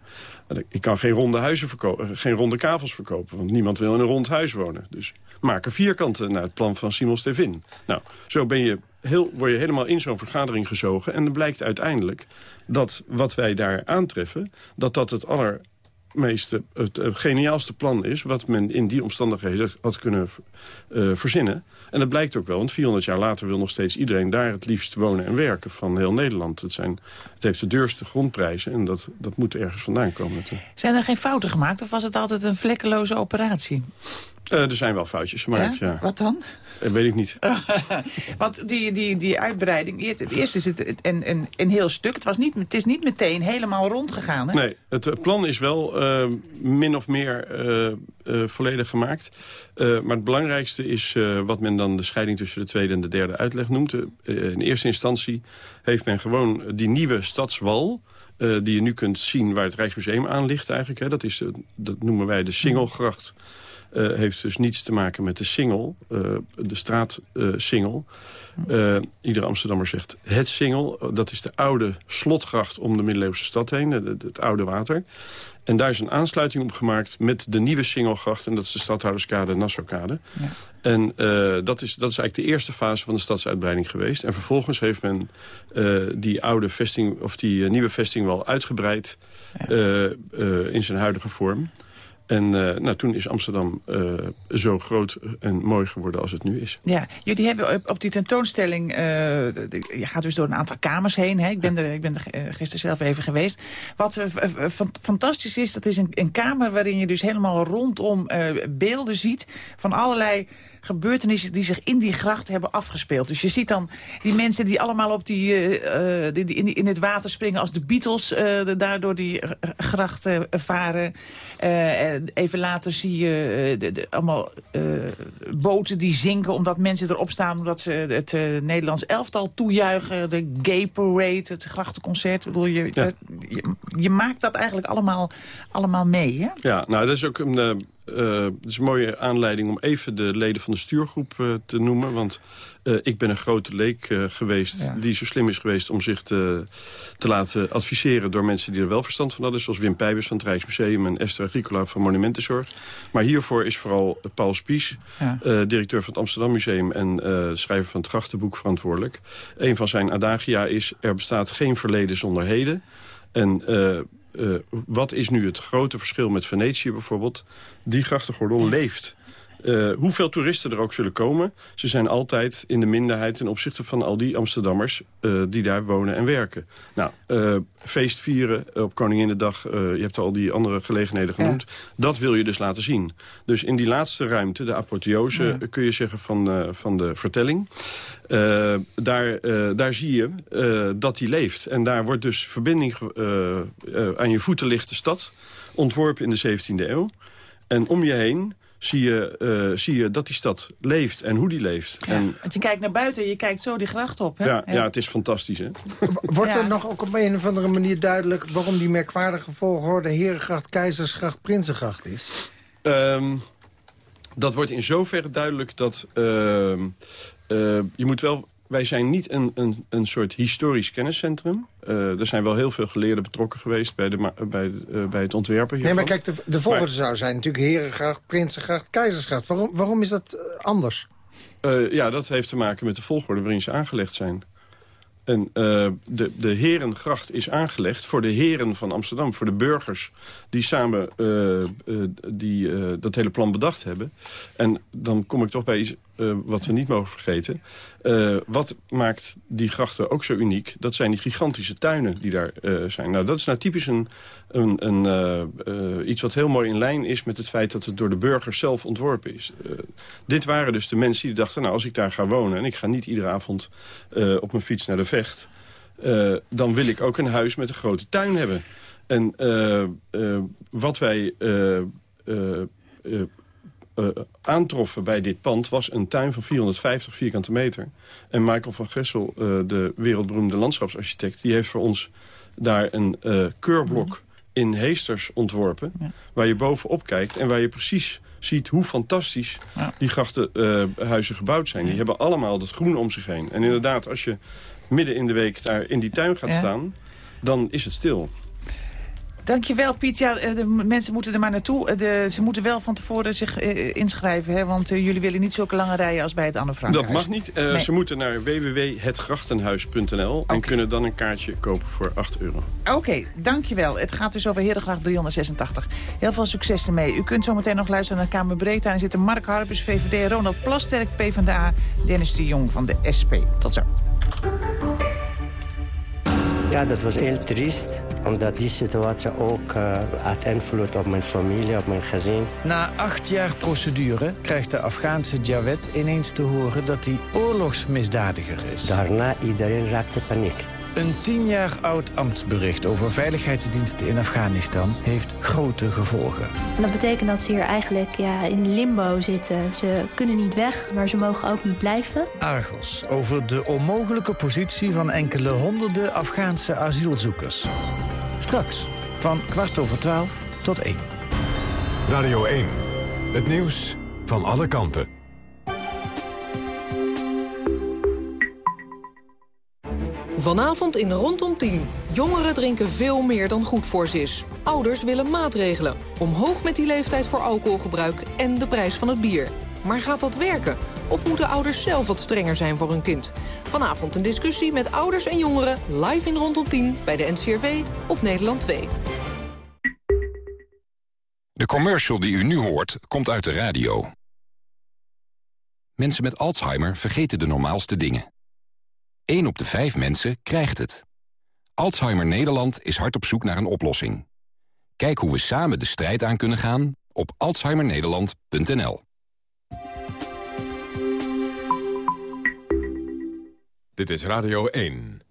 Ik kan geen ronde, huizen verkopen, geen ronde kavels verkopen, want niemand wil in een rond huis wonen. Dus maak er vierkanten naar het plan van Simon Stevin. Nou, zo ben je heel, word je helemaal in zo'n vergadering gezogen. En dan blijkt uiteindelijk dat wat wij daar aantreffen... dat dat het allermeeste, het geniaalste plan is... wat men in die omstandigheden had kunnen uh, verzinnen. En dat blijkt ook wel, want 400 jaar later wil nog steeds iedereen daar het liefst wonen en werken van heel Nederland. Het, zijn, het heeft de duurste grondprijzen en dat, dat moet ergens vandaan komen. Zijn er geen fouten gemaakt of was het altijd een vlekkeloze operatie? Uh, er zijn wel foutjes gemaakt, ja. ja. Wat dan? Dat weet ik niet. Want die, die, die uitbreiding, het eerste is het een, een, een heel stuk. Het, was niet, het is niet meteen helemaal rondgegaan, hè? Nee, het plan is wel uh, min of meer uh, volledig gemaakt. maar het belangrijkste is wat men dan de scheiding tussen de tweede en de derde uitleg noemt. in eerste instantie heeft men gewoon die nieuwe stadswal... Uh, die je nu kunt zien waar het Rijksmuseum aan ligt eigenlijk. Hè. Dat, is de, dat noemen wij de Singelgracht. Uh, heeft dus niets te maken met de singel, uh, de straatsingel. Uh, iedere Amsterdammer zegt het singel. Dat is de oude slotgracht om de middeleeuwse stad heen, het, het oude water. En daar is een aansluiting op gemaakt met de nieuwe Singelgracht. En dat is de Stadhouderskade Nassaukade. Ja. En uh, dat, is, dat is eigenlijk de eerste fase van de stadsuitbreiding geweest. En vervolgens heeft men uh, die oude vesting, of die nieuwe vesting wel uitgebreid ja. in zijn huidige vorm. En uh, nou, toen is Amsterdam uh, zo groot en mooi geworden als het nu is. Ja, jullie hebben op, die tentoonstelling... Uh, je gaat dus door een aantal kamers heen. Hè? Ik ben er, ik ben er gisteren zelf even geweest. Wat fantastisch is, dat is een, een, kamer waarin je dus helemaal rondom beelden ziet... van allerlei gebeurtenissen die zich in die gracht hebben afgespeeld. Dus je ziet dan die mensen die allemaal op die, uh, die, die in, in, het water springen als de Beatles uh, daardoor die gracht uh, varen. even later zie je de, de, allemaal boten die zinken omdat mensen erop staan omdat ze het Nederlands elftal toejuichen. De gay parade, het grachtenconcert. Ik bedoel, je, ja. je, je, maakt dat eigenlijk allemaal, allemaal mee, hè? Ja, nou dat is ook een uh, het is een mooie aanleiding om even de leden van de stuurgroep uh, te noemen. Want uh, ik ben een grote leek geweest ja. die zo slim is geweest... om zich te, te laten adviseren door mensen die er wel verstand van hadden. Zoals Wim Pijbers van het Rijksmuseum en Esther Agricola van Monumentenzorg. Maar hiervoor is vooral Paul Spies, ja. directeur van het Amsterdam Museum... en schrijver van het Grachtenboek verantwoordelijk. Een van zijn adagia is, er bestaat geen verleden zonder heden... En wat is nu het grote verschil met Venetië bijvoorbeeld? Die grachtengordel leeft. Uh, hoeveel toeristen er ook zullen komen... ze zijn altijd in de minderheid ten opzichte van al die Amsterdammers... Uh, die daar wonen en werken. Nou, uh, feest vieren op Koninginnedag... je hebt al die andere gelegenheden genoemd. Ja. Dat wil je dus laten zien. Dus in die laatste ruimte, de apotheose... Ja. kun je zeggen van, van de vertelling... daar, daar zie je dat die leeft. En daar wordt dus verbinding... aan je voeten ligt de stad... ontworpen in de 17e eeuw. En om je heen zie je, uh, zie je dat die stad leeft en hoe die leeft. Ja, en, want je kijkt naar buiten, je kijkt zo die gracht op. Hè? Ja, ja. het is fantastisch. Hè? Wordt er ja. nog ook op een of andere manier duidelijk... waarom die merkwaardige volgorde Herengracht, Keizersgracht, Prinsengracht is? Um, dat wordt in zoverre duidelijk dat... Uh, uh, je moet wel wij zijn niet een, een, een soort historisch kenniscentrum. Uh, er zijn wel heel veel geleerden betrokken geweest bij, de, bij, uh, bij het ontwerpen hiervan. Nee, maar kijk, de, de volgende maar, zou zijn natuurlijk Herengracht, Prinsengracht, Keizersgracht. Waarom, waarom is dat uh, anders? ja, dat heeft te maken met de volgorde waarin ze aangelegd zijn. En uh, de, de Herengracht is aangelegd voor de heren van Amsterdam. Voor de burgers die samen uh, uh, die, dat hele plan bedacht hebben. En dan kom ik toch bij iets wat we niet mogen vergeten. wat maakt die grachten ook zo uniek? Dat zijn die gigantische tuinen die daar zijn. Nou, dat is nou typisch een, een, een iets wat heel mooi in lijn is... met het feit dat het door de burgers zelf ontworpen is. dit waren dus de mensen die dachten... nou, als ik daar ga wonen en ik ga niet iedere avond op mijn fiets naar de vecht... Dan wil ik ook een huis met een grote tuin hebben. En wat wij eh, aantroffen bij dit pand... was een tuin van 450 vierkante meter. En Michael van Gessel, uh, de wereldberoemde landschapsarchitect... die heeft voor ons daar een uh, keurblok mhm. in Heesters ontworpen... waar je bovenop kijkt en waar je precies ziet hoe fantastisch die grachtenhuizen gebouwd zijn. Die hebben allemaal dat groen om zich heen. En inderdaad, als je midden in de week daar in die tuin gaat staan... dan is het stil. Dankjewel, Piet. Ja, eh, de mensen moeten er maar naartoe. Eh, de, ze moeten wel van tevoren zich uh, inschrijven, hè? want uh, jullie willen niet zulke lange rijen als bij het Anne Frank. Dat mag niet. Uh, nee. Ze moeten naar www.hetgrachtenhuis.nl okay. en kunnen dan een kaartje kopen voor 8 euro. Oké, okay, dankjewel. Het gaat dus over Herengracht 386. Heel veel succes ermee. U kunt zometeen nog luisteren naar Kamer Breedte. En zitten Mark Harpers, VVD, Ronald Plasterk, PvdA, Dennis de Jong van de SP. Tot zo. Ja, dat was heel triest. Omdat die situatie ook uh, had invloed op mijn familie, op mijn gezin. Na acht jaar procedure krijgt de Afghaanse Jawed ineens te horen dat hij oorlogsmisdadiger is. Daarna iedereen raakte paniek. Een tien jaar oud ambtsbericht over veiligheidsdiensten in Afghanistan heeft grote gevolgen. En dat betekent dat ze hier eigenlijk ja, in limbo zitten. Ze kunnen niet weg, maar ze mogen ook niet blijven. Argos over de onmogelijke positie van enkele honderden Afghaanse asielzoekers. Straks van kwart over twaalf tot één. Radio 1, het nieuws van alle kanten. Vanavond in Rondom 10. Jongeren drinken veel meer dan goed voor ze is. Ouders willen maatregelen. Omhoog met die leeftijd voor alcoholgebruik en de prijs van het bier. Maar gaat dat werken? Of moeten ouders zelf wat strenger zijn voor hun kind? Vanavond een discussie met ouders en jongeren live in Rondom 10 bij de NCRV op Nederland 2. De commercial die u nu hoort komt uit de radio. Mensen met Alzheimer vergeten de normaalste dingen. 1 op de 5 mensen krijgt het. Alzheimer Nederland is hard op zoek naar een oplossing. Kijk hoe we samen de strijd aan kunnen gaan op alzheimernederland.nl. Dit is Radio 1.